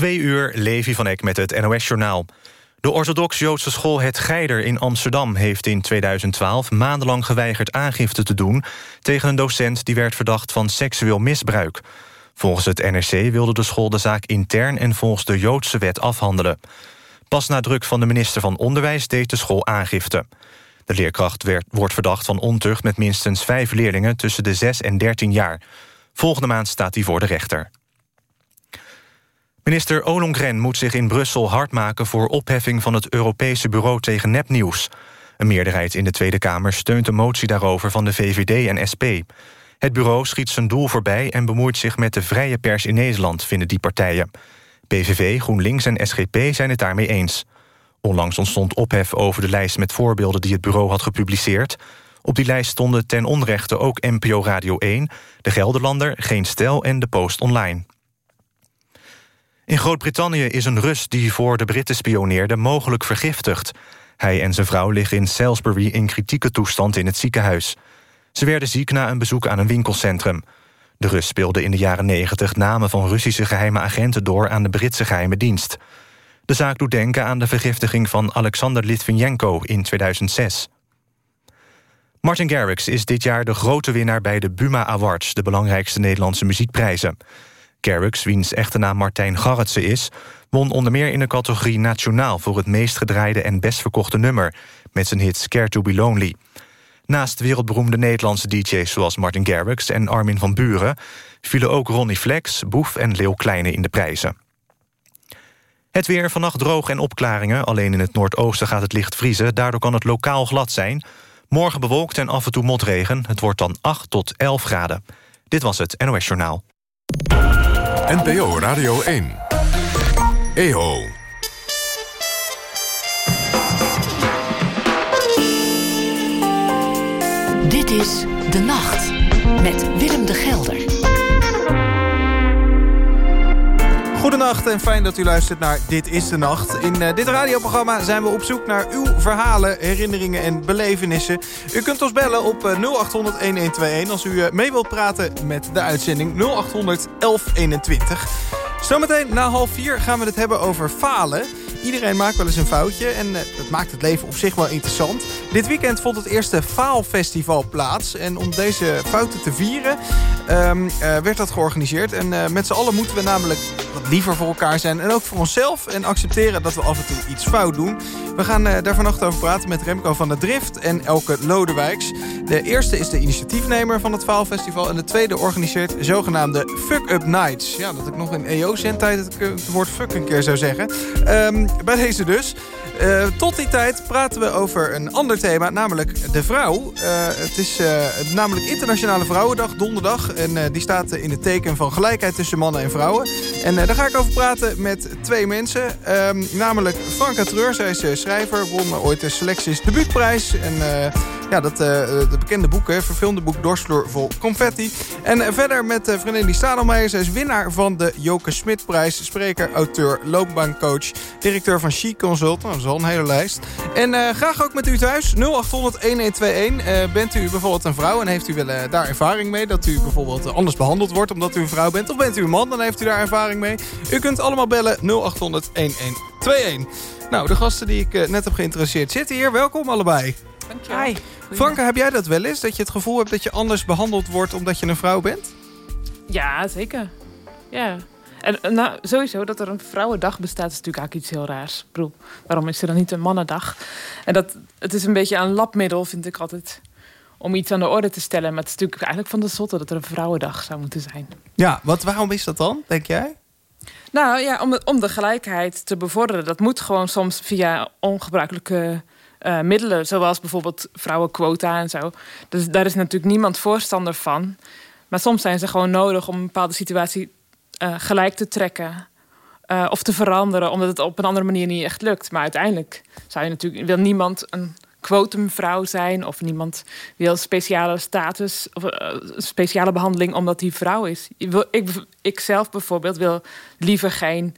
Twee uur, Levi van Eck met het NOS-journaal. De orthodox-Joodse school Het Geider in Amsterdam... heeft in 2012 maandenlang geweigerd aangifte te doen... tegen een docent die werd verdacht van seksueel misbruik. Volgens het NRC wilde de school de zaak intern... en volgens de Joodse wet afhandelen. Pas na druk van de minister van Onderwijs deed de school aangifte. De leerkracht werd, wordt verdacht van ontucht met minstens vijf leerlingen... tussen de 6 en 13 jaar. Volgende maand staat hij voor de rechter. Minister Ollongren moet zich in Brussel hard maken... voor opheffing van het Europese Bureau tegen nepnieuws. Een meerderheid in de Tweede Kamer steunt de motie daarover... van de VVD en SP. Het bureau schiet zijn doel voorbij... en bemoeit zich met de vrije pers in Nederland, vinden die partijen. PVV, GroenLinks en SGP zijn het daarmee eens. Onlangs ontstond ophef over de lijst met voorbeelden... die het bureau had gepubliceerd. Op die lijst stonden ten onrechte ook NPO Radio 1... De Gelderlander, Geen Stel en De Post Online. In Groot-Brittannië is een Rus die voor de Britten spioneerde... mogelijk vergiftigd. Hij en zijn vrouw liggen in Salisbury in kritieke toestand in het ziekenhuis. Ze werden ziek na een bezoek aan een winkelcentrum. De Rus speelde in de jaren 90 namen van Russische geheime agenten door... aan de Britse geheime dienst. De zaak doet denken aan de vergiftiging van Alexander Litvinenko in 2006. Martin Garrix is dit jaar de grote winnaar bij de Buma Awards... de belangrijkste Nederlandse muziekprijzen. Garrix, wiens echte naam Martijn Garretsen is... won onder meer in de categorie Nationaal... voor het meest gedraaide en best verkochte nummer... met zijn hit Scare to be Lonely. Naast wereldberoemde Nederlandse DJ's zoals Martin Garrix en Armin van Buren... vielen ook Ronnie Flex, Boef en Leeuw Kleine in de prijzen. Het weer vannacht droog en opklaringen. Alleen in het noordoosten gaat het licht vriezen. Daardoor kan het lokaal glad zijn. Morgen bewolkt en af en toe motregen. Het wordt dan 8 tot 11 graden. Dit was het NOS Journaal. NPO Radio 1. EO. Dit is De Nacht met Willem de Gelder. Goedenacht en fijn dat u luistert naar Dit is de Nacht. In uh, dit radioprogramma zijn we op zoek naar uw verhalen, herinneringen en belevenissen. U kunt ons bellen op uh, 0800-1121 als u uh, mee wilt praten met de uitzending 0800 1121. Zometeen na half vier gaan we het hebben over falen. Iedereen maakt wel eens een foutje en uh, dat maakt het leven op zich wel interessant. Dit weekend vond het eerste Faalfestival plaats. En om deze fouten te vieren um, uh, werd dat georganiseerd. En uh, met z'n allen moeten we namelijk wat liever voor elkaar zijn. En ook voor onszelf. En accepteren dat we af en toe iets fout doen. We gaan daar vannacht over praten met Remco van der Drift en Elke Lodewijks. De eerste is de initiatiefnemer van het Faalfestival. En de tweede organiseert zogenaamde Fuck-Up Nights. Ja, dat ik nog in EO-zendtijd het woord fuck een keer zou zeggen. Um, bij deze dus. Uh, tot die tijd praten we over een ander thema, namelijk de vrouw. Uh, het is uh, namelijk Internationale Vrouwendag, donderdag. En die staat in het teken van gelijkheid tussen mannen en vrouwen. En daar ga ik over praten met twee mensen. Um, namelijk Franka Treur, zij is schrijver, won ooit de Selecties debuutprijs. En ja, dat de bekende boek, hè, verfilmde boek Dorsvloer vol confetti. En verder met vriendin die Stadelmeijer. Zij is winnaar van de Joke Smitprijs. Spreker, auteur, loopbaancoach, directeur van Chic Consult. Nou, dat is al een hele lijst. En uh, graag ook met u thuis. 0800-1121. Uh, bent u bijvoorbeeld een vrouw en heeft u wel, uh, daar ervaring mee... dat u bijvoorbeeld anders behandeld wordt omdat u een vrouw bent... of bent u een man, dan heeft u daar ervaring mee. U kunt allemaal bellen 0800-1121. Nou, de gasten die ik net heb geïnteresseerd zitten hier. Welkom allebei. Dankjewel. Hi. Franka, heb jij dat wel eens? Dat je het gevoel hebt dat je anders behandeld wordt omdat je een vrouw bent? Ja, zeker. Ja. En nou, sowieso dat er een vrouwendag bestaat is natuurlijk eigenlijk iets heel raars. Ik bedoel, waarom is er dan niet een mannendag? En dat, het is een beetje een labmiddel, vind ik altijd, om iets aan de orde te stellen. Maar het is natuurlijk eigenlijk van de zotte dat er een vrouwendag zou moeten zijn. Ja, wat, waarom is dat dan, denk jij? Nou ja, om, om de gelijkheid te bevorderen. Dat moet gewoon soms via ongebruikelijke uh, middelen. Zoals bijvoorbeeld vrouwenquota en zo. Dus daar is natuurlijk niemand voorstander van. Maar soms zijn ze gewoon nodig om een bepaalde situatie uh, gelijk te trekken. Uh, of te veranderen, omdat het op een andere manier niet echt lukt. Maar uiteindelijk zou je natuurlijk, wil niemand een quotumvrouw zijn... of niemand wil speciale status of uh, speciale behandeling omdat die vrouw is. Ik, ik zelf bijvoorbeeld wil liever geen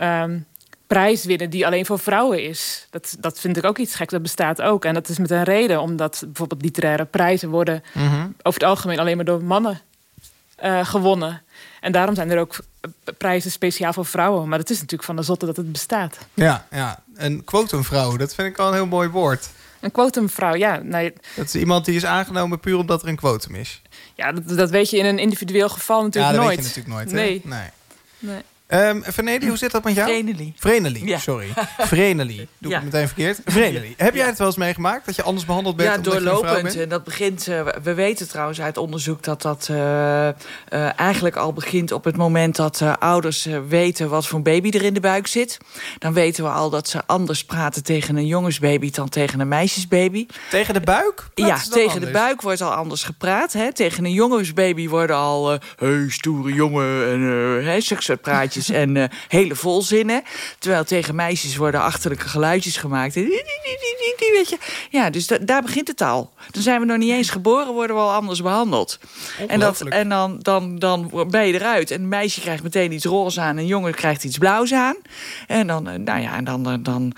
um, prijs winnen die alleen voor vrouwen is. Dat, dat vind ik ook iets geks. Dat bestaat ook. En dat is met een reden, omdat bijvoorbeeld literaire prijzen worden... Mm -hmm. over het algemeen alleen maar door mannen eh, gewonnen. En daarom zijn er ook prijzen speciaal voor vrouwen. Maar het is natuurlijk van de zotte dat het bestaat. Ja, ja. Een quotumvrouw, dat vind ik al een heel mooi woord. Een quotumvrouw, ja. Nou, Dat is iemand die is aangenomen puur omdat er een quotum is. ja dat, dat weet je in een individueel geval Ja, natuurlijk dat nooit. weet je natuurlijk nooit. hè? Nee. nee. Nee. Venedi, hoe zit dat met jou? Vreneli. Vreneli, Ja. sorry. Vreneli. Doe Ja. ik meteen verkeerd. Vreneli. Heb jij het wel eens meegemaakt? Dat je anders behandeld bent Ja, doorlopend. En dat begint, eh, we weten trouwens uit onderzoek dat dat eh, eh, eigenlijk al begint op het moment dat ouders weten wat voor baby er in de buik zit. Dan weten we al dat ze anders praten tegen een jongensbaby dan tegen een meisjesbaby. Tegen de buik? Ja, tegen de buik wordt al anders gepraat. Hè. Tegen een jongensbaby worden al... hey, stoere jongen en eh hè, zulke en eh, hele volzinnen. Terwijl tegen meisjes worden achterlijke geluidjes gemaakt. En die- die- die- die- die, Weet je. Ja, dus da- daar begint het al. Dan zijn we nog niet eens geboren, worden we al anders behandeld. En, dat, en dan, dan, dan ben je eruit. En een meisje krijgt meteen iets roze aan. En een jongen krijgt iets blauws aan. En dan, eh, nou ja, en dan, dan,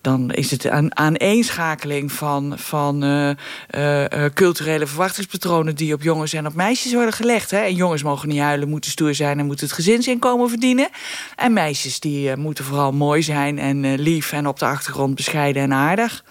dan is het een aaneenschakeling van, van eh, culturele verwachtingspatronen die op jongens en op meisjes worden gelegd. Hè. En jongens mogen niet huilen, moeten stoer zijn en moeten het gezinsinkomen verdienen. En meisjes die eh, moeten vooral mooi zijn en eh, lief en op de achtergrond bescheiden en aardig.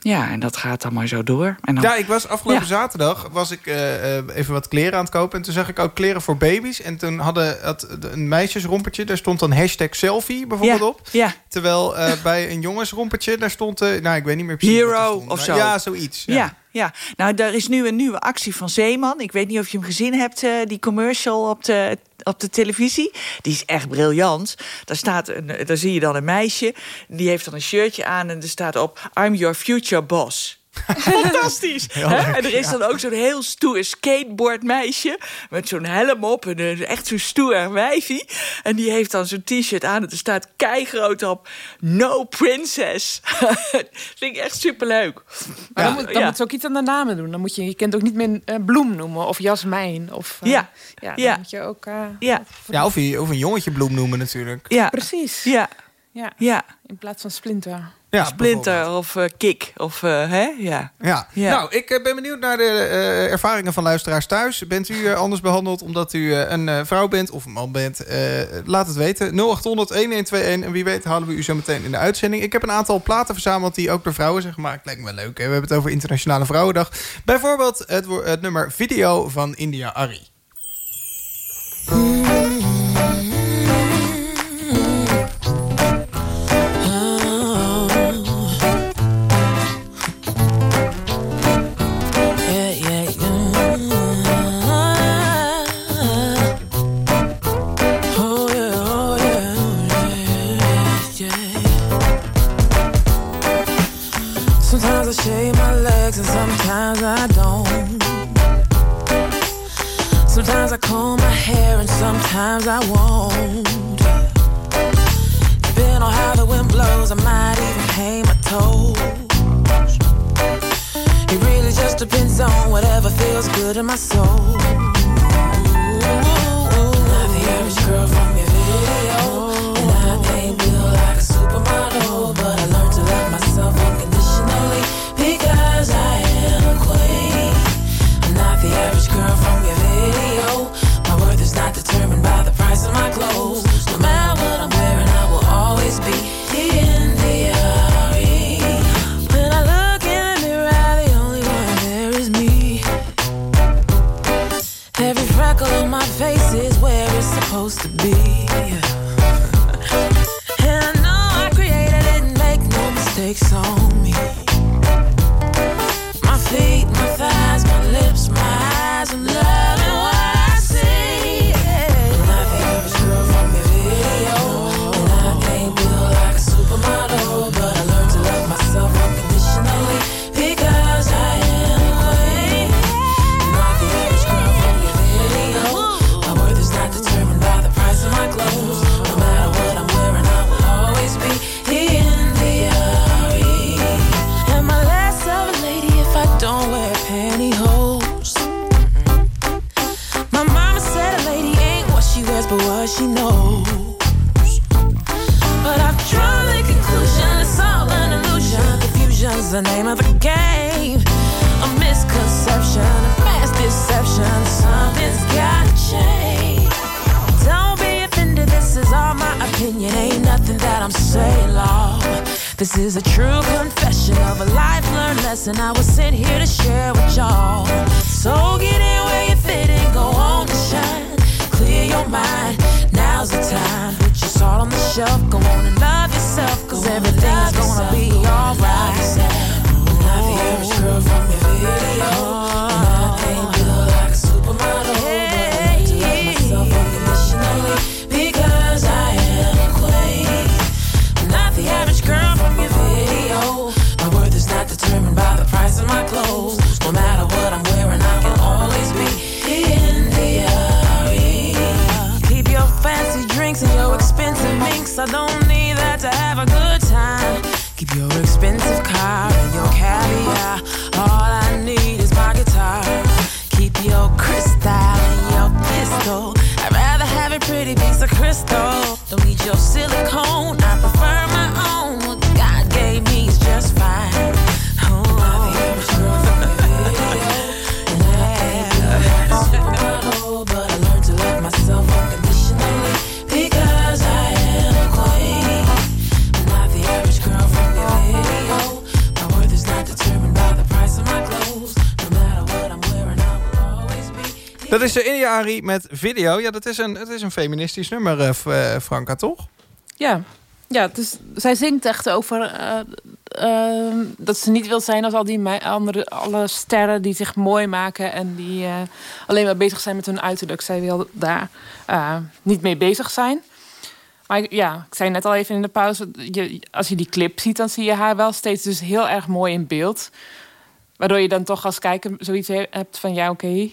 Ja, en dat gaat dan maar zo door. En dan, Ja, ik was afgelopen Ja. zaterdag was ik eh, even wat kleren aan het kopen. En toen zag ik ook kleren voor baby's. En toen hadden had een meisjesrompertje, daar stond dan hashtag selfie bijvoorbeeld ja, op. ja, Terwijl bij een jongensrompertje, daar stond... nou, ik weet niet meer precies er Hero of zo. Ja, zoiets. Ja. Ja, Nou, er is nu een nieuwe actie van Zeeman. Ik weet niet of je hem gezien hebt, eh, die commercial op de, op de televisie. Die is echt briljant. Daar, staat een, daar zie je dan een meisje. Die heeft dan een shirtje aan en er staat op... I'm your future boss. Fantastisch. hè? En er is dan ook zo'n heel stoer skateboardmeisje... met zo'n helm op en een- echt zo'n stoer wijfie. En die heeft dan zo'n t-shirt aan en er staat keigroot op... No princess. Vind ik echt superleuk. Maar dan, moet, dan Ja. moet ze ook iets aan de namen doen. Dan moet je, je kunt ook niet meer eh, bloem noemen of jasmijn. Of, eh, Ja. ja, dan Ja. moet je ook... eh, Ja, Ja, of, je, of een jongetje bloem noemen natuurlijk. ja, Precies. ja, Ja. ja. In plaats van splinter. Ja, Splinter of eh, Kik. Of, eh, hè? Ja. Ja. Ja. nou, ik eh, ben benieuwd naar de ervaringen van luisteraars thuis. Bent u anders behandeld omdat u een vrouw bent of een man bent? Laat het weten. 0800-1121 en wie weet halen we u zo meteen in de uitzending. Ik heb een aantal platen verzameld die ook door vrouwen zijn gemaakt. Lijkt me wel leuk. Hè? We hebben het over Internationale Vrouwendag. Bijvoorbeeld het, het nummer Video van India Ari. Dat is de India Ari met video. Ja, dat is een, het is een feministisch nummer, eh, F- eh, Franka, toch? Ja, ja dus zij zingt echt over eh, eh, dat ze niet wil zijn als al die andere, alle sterren die zich mooi maken en die eh, alleen maar bezig zijn met hun uiterlijk. Zij wil daar eh, niet mee bezig zijn. Maar ja, ik zei net al even in de pauze, je, als je die clip ziet, dan zie je haar wel steeds dus heel erg mooi in beeld. Waardoor je dan toch als kijker zoiets he- hebt van... ja, oké, je,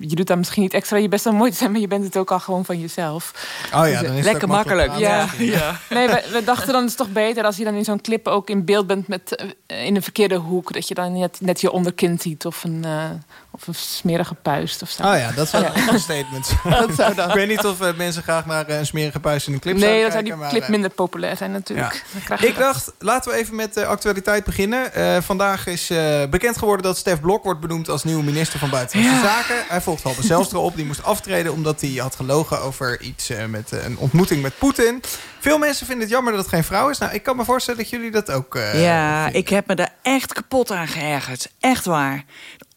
je doet dan misschien niet extra je best wel mooi te zijn... maar je bent het ook al gewoon van jezelf. Oh ja, dan is het Lekker makkelijk. Ja. Ja. Nee, we, we dachten dan is het toch beter als je dan in zo'n clip ook in beeld bent met eh, in een verkeerde hoek. Dat je dan net, net je onderkin ziet of een, eh, of een smerige puist of zo. Oh ja, dat zou ook een statement zijn. Dat zou dan. Ik weet niet of eh, mensen graag naar eh, een smerige puist in een clip Nee, zouden dan zou die maar, clip eh, minder populair zijn natuurlijk. Ik dat. dacht, laten we even met de actualiteit beginnen. Eh, vandaag is eh, bekend geworden dat Stef Blok wordt benoemd als nieuwe minister van Buitenlandse Zaken. Hij volgt Halbe Zijlstra op. Die moest aftreden omdat hij had gelogen over iets eh, met een ontmoeting met Poetin. Veel mensen vinden het jammer dat het geen vrouw is. Nou, ik kan me voorstellen dat jullie dat ook eh, Ja, vinden. ik heb me daar echt kapot aan geërgerd. Echt waar.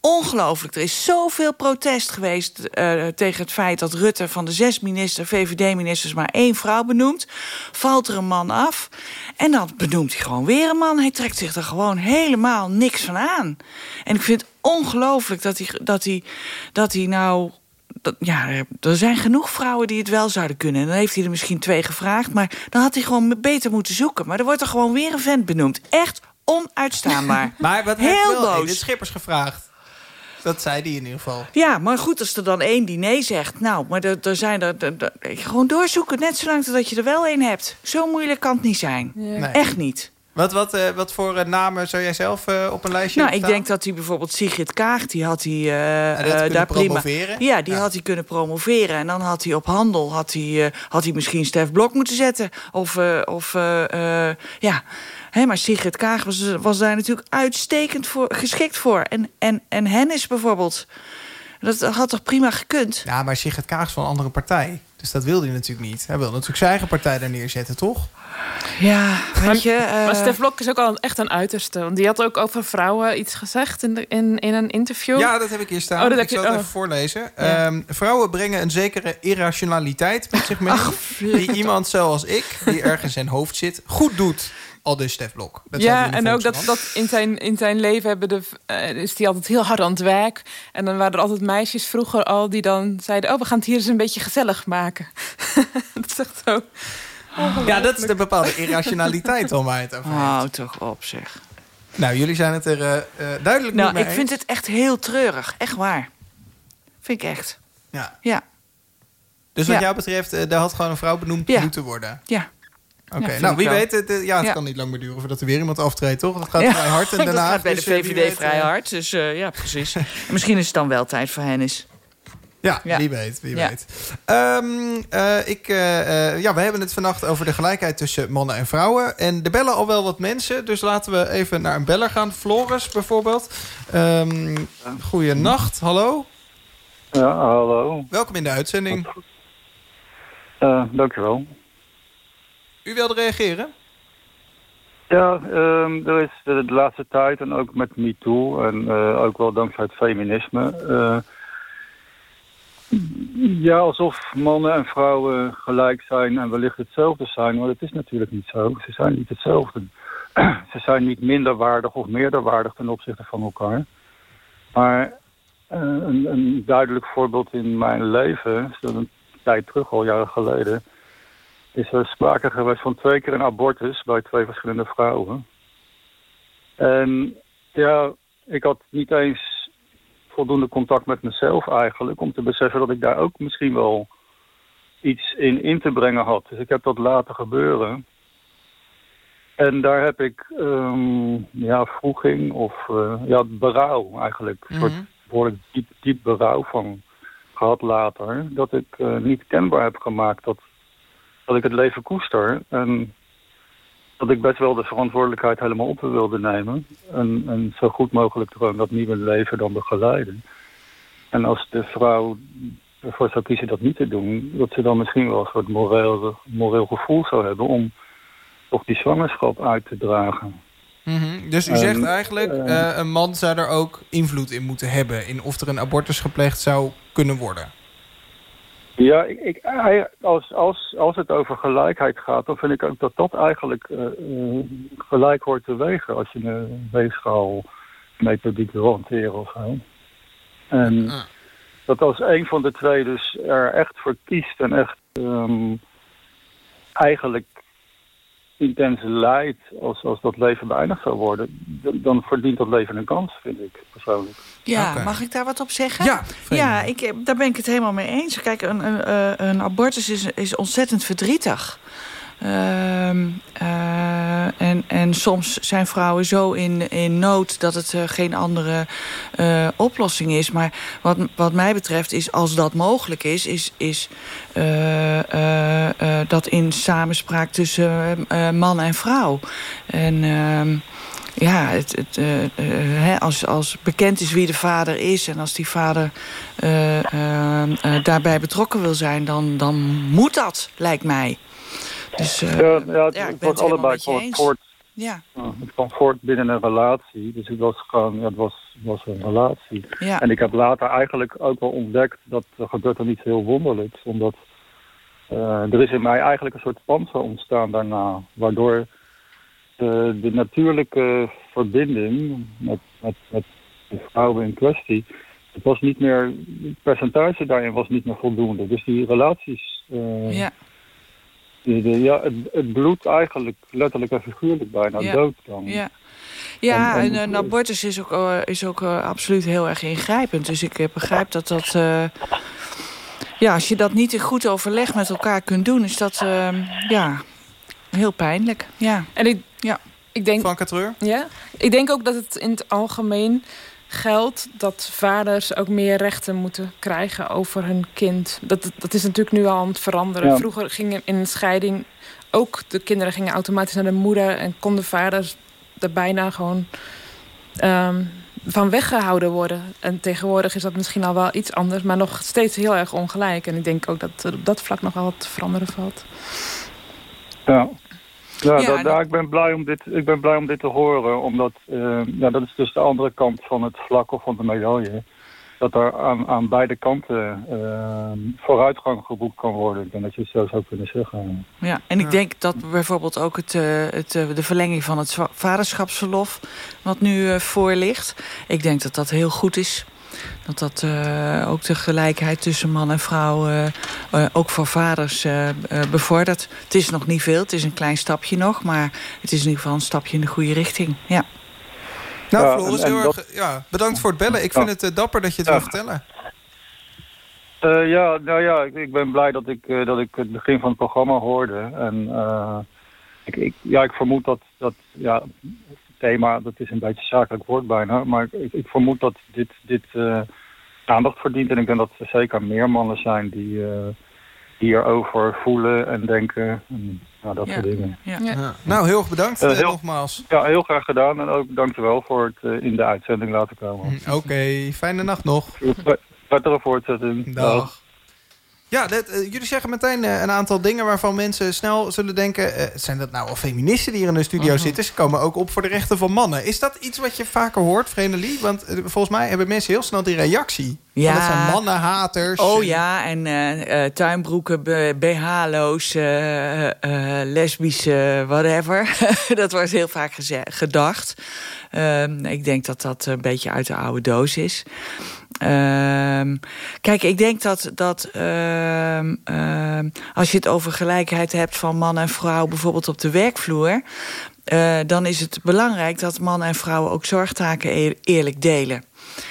Ongelooflijk. Er is zoveel protest geweest eh, tegen het feit dat Rutte van de zes minister, VVD-ministers, maar één vrouw benoemt. Valt er een man af. En dan benoemt hij gewoon weer een man. Hij trekt zich er gewoon helemaal niks van aan. En ik vind het ongelooflijk dat hij, dat hij, dat hij nou dat, ja, er zijn genoeg vrouwen die het wel zouden kunnen. En dan heeft hij er misschien twee gevraagd. Maar dan had hij gewoon beter moeten zoeken. Maar er wordt er gewoon weer een vent benoemd. Echt onuitstaanbaar. Maar wat heeft Heel wel boos. Edith Schippers gevraagd? Dat zei die in ieder geval. Ja, maar goed, als er dan één die nee zegt. Nou, maar er, er zijn er, er- er- Gewoon doorzoeken, net zolang dat je er wel één hebt. Zo moeilijk kan het niet zijn. Ja. Nee. Echt niet. Wat, wat, eh, wat voor eh, namen zou jij zelf eh, op een lijstje Nou, ik denk dat hij bijvoorbeeld Sigrid Kaag, die had hij die had kunnen daar prima. promoveren. Ja, die Ja. had hij kunnen promoveren. En dan had hij op handel had hij, eh, had hij misschien Stef Blok moeten zetten. Of, eh, of ja. Hè, maar Sigrid Kaag was, was daar natuurlijk uitstekend voor, geschikt voor. En, en, en Hennis bijvoorbeeld. Dat had toch prima gekund? Ja, maar Sigrid Kaag is van een andere partij. Dus dat wilde hij natuurlijk niet. Hij wilde natuurlijk zijn eigen partij daar neerzetten, toch? Ja, weet je... eh, Maar Stef Blok is ook al echt een uiterste. Want die had ook over vrouwen iets gezegd in, de, in, in een interview. Ja, dat heb ik hier staan. Oh, dat ik je- zal het oh. even voorlezen. Ja. Ehm, vrouwen brengen een zekere irrationaliteit met zich mee. Ach, die iemand zoals ik, die ergens in zijn hoofd zit, goed doet. Al dus Stef Blok. Dat ja, en ook dat, dat in, zijn, in zijn leven hebben de, eh, is hij altijd heel hard aan het werk. En dan waren er altijd meisjes vroeger al die dan zeiden... oh, we gaan het hier eens een beetje gezellig maken. dat is echt zo... Ja, dat is de bepaalde irrationaliteit het over heeft. Hou toch op, zeg. Nou, jullie zijn het er eh, eh, duidelijk Nou, niet mee ik vind het echt heel treurig. Echt waar. Vind ik echt. Ja. Ja, Dus wat Ja. jou betreft, daar had gewoon een vrouw benoemd Ja. moeten worden. ja. Oké, nou wie wel. weet, het, eh, ja, het Ja. kan niet lang meer duren voordat er weer iemand aftreedt, toch? Dat gaat Ja. vrij hard en dat daarna. gaat bij de VVD weet, vrij eh, hard. Dus eh, ja, precies. En Misschien is het dan wel tijd voor Hennis. Ja, Ja. wie weet, wie Ja. weet. Ehm, eh, ik, ja, we hebben het vannacht over de gelijkheid tussen mannen en vrouwen. En er bellen al wel wat mensen, dus laten we even naar een beller gaan. Floris bijvoorbeeld. Um, goeienacht, hallo. Ja, hallo. Welkom in de uitzending. Uh, dankjewel. U wilde reageren? Ja, um, er is de, de, laatste tijd en ook met MeToo en uh, ook wel dankzij het feminisme... Uh, ja, alsof mannen en vrouwen gelijk zijn en wellicht hetzelfde zijn. Maar dat is natuurlijk niet zo. Ze zijn niet hetzelfde. Ze zijn niet minder waardig of meerderwaardig ten opzichte van elkaar. Maar een, een, duidelijk voorbeeld in mijn leven, een tijd terug, al jaren geleden, is er sprake geweest van twee keer een abortus bij twee verschillende vrouwen. En ja, ik had niet eens voldoende contact met mezelf eigenlijk... om te beseffen dat ik daar ook misschien wel iets in in te brengen had. Dus ik heb dat laten gebeuren. En daar heb ik um, ja, vroeging of uh, ja, berouw eigenlijk. Een soort behoorlijk diep, diep berouw van gehad later. Dat ik uh, niet kenbaar heb gemaakt dat, dat ik het leven koester. En dat ik best wel de verantwoordelijkheid helemaal op wilde nemen. En, en zo goed mogelijk gewoon dat nieuwe leven dan begeleiden. En als de vrouw ervoor zou kiezen dat niet te doen... dat ze dan misschien wel een soort moreel, moreel gevoel zou hebben... om toch die zwangerschap uit te dragen. Mm -hmm. Dus u zegt eigenlijk, uh, een man zou er ook invloed in moeten hebben... in of er een abortus gepleegd zou kunnen worden? Ja, ik, ik, als, als, als het over gelijkheid gaat, dan vind ik ook dat dat eigenlijk uh, uh, gelijk hoort te wegen als je een weegschaalmethodiek wil hanteren of zo. En ah. dat als een van de twee dus er echt voor kiest en echt um, eigenlijk intens lijdt als, als dat leven beëindigd zou worden, dan, dan verdient dat leven een kans, vind ik persoonlijk. Ja, okay. mag ik daar wat op zeggen? Ja, ja ik, daar ben ik het helemaal mee eens. Kijk, een, een, een abortus is, is ontzettend verdrietig. Uh, uh, en, en soms zijn vrouwen zo in, in nood dat het uh, geen andere uh, oplossing is. Maar wat, wat mij betreft is, als dat mogelijk is... is, is dat in samenspraak tussen man en vrouw. En ehm, ja, het, het, als, als bekend is wie de vader is... en als die vader daarbij betrokken wil zijn... Dan, dan moet dat, lijkt mij. Dus, ja, ja, het, ja, het wordt allebei voort. Ja. Het kwam voort binnen een relatie. Dus het was gewoon, ja, het was, was een relatie. Ja. En ik heb later eigenlijk ook wel ontdekt... dat er gebeurt er iets heel wonderlijks. Omdat er is in mij eigenlijk een soort panzer ontstaan daarna. Waardoor de, de natuurlijke verbinding met, met, met de vrouwen in kwestie... Het was niet meer, het percentage daarin was niet meer voldoende. Dus die relaties... Uh, ja. De, de, ja, het, het bloed eigenlijk letterlijk en figuurlijk bijna ja. dood dan. Ja, ja en, En- en- een abortus is ook, uh, is ook uh, absoluut heel erg ingrijpend. Dus ik begrijp dat dat... Uh, ja, als je dat niet in goed overleg met elkaar kunt doen... is dat uh, ja, heel pijnlijk. Ja. En ik, Ja. ik denk... Van Catreur? Ja, ik denk ook dat het in het algemeen geldt dat vaders ook meer rechten moeten krijgen over hun kind. Dat, dat is natuurlijk nu al aan het veranderen. Ja. Vroeger gingen in een scheiding ook de kinderen gingen automatisch naar de moeder en konden vaders er bijna gewoon ehm, van weggehouden worden. En tegenwoordig is dat misschien al wel iets anders, maar nog steeds heel erg ongelijk. En ik denk ook dat er op dat vlak nog wel wat te veranderen valt. Ja. Ja, Ja, dat, ja, dat- ik, ben blij om dit, ik ben blij om dit te horen, omdat eh, ja, dat is dus de andere kant van het vlak of van de medaille. Dat er aan, aan beide kanten eh, vooruitgang geboekt kan worden. Ik denk dat je het zo zou kunnen zeggen. Ja, en ik Ja. denk dat bijvoorbeeld ook het, eh, het, eh, de verlenging van het vaderschapsverlof... wat nu eh, voor ligt, ik denk dat dat heel goed is. Dat dat eh, ook de gelijkheid tussen man en vrouw... eh, eh, ook voor vaders bevordert. Het is nog niet veel, het is een klein stapje nog... maar het is in ieder geval een stapje in de goede richting. Ja, Nou, Ja, Floris, heel dat- erg ja, bedankt voor het bellen. Ik Ja. vind het dapper dat je het Ja. wil vertellen. Eh, ja, nou ja, ik, ik ben blij dat ik, eh, dat ik het begin van het programma hoorde. En eh, ik, ik, ja, ik vermoed dat, dat ja, thema, dat is een beetje zakelijk woord bijna. Maar ik, ik vermoed dat dit, dit eh, aandacht verdient. En ik denk dat er zeker meer mannen zijn die, eh die erover voelen en denken. En, ja, dat Ja. soort dingen. ja. Ja. Nou, heel erg bedankt Eh, heel- nogmaals. Ja, heel graag gedaan. En ook dankjewel voor het eh, in de uitzending laten komen. Hm, Oké, fijne nacht nog. Prettige voortzetting. Dag. Ja, dat, eh, jullie zeggen meteen eh, een aantal dingen waarvan mensen snel zullen denken... eh, zijn dat nou al feministen die hier in de studio Mhm. zitten? Ze komen ook op voor de rechten van mannen. Is dat iets wat je vaker hoort, Vrenelie? Want volgens mij hebben mensen heel snel die reactie. Ja. Dat zijn mannenhaters. Oh ja, en tuinbroeken, b- BH-loos, eh, eh, lesbische, whatever. dat wordt heel vaak gedacht. Ehm, ik denk dat dat een beetje uit de oude doos is. Ehm, kijk, ik denk dat, dat ehm, ehm, als je het over gelijkheid hebt van man en vrouw... bijvoorbeeld op de werkvloer... eh, dan is het belangrijk dat mannen en vrouwen ook zorgtaken eer- eerlijk delen.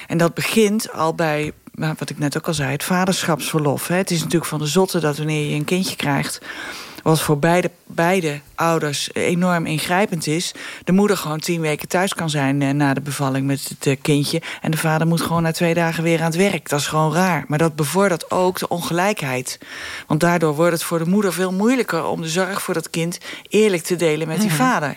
En dat begint al bij, nou, wat ik net ook al zei, het vaderschapsverlof. Hè. Het is natuurlijk van de zotte dat wanneer je een kindje krijgt... wat voor beide, beide ouders enorm ingrijpend is... de moeder gewoon tien weken thuis kan zijn eh, na de bevalling met het eh, kindje... en de vader moet gewoon na twee dagen weer aan het werk. Dat is gewoon raar. Maar dat bevordert ook de ongelijkheid. Want daardoor wordt het voor de moeder veel moeilijker... om de zorg voor dat kind eerlijk te delen met die vader.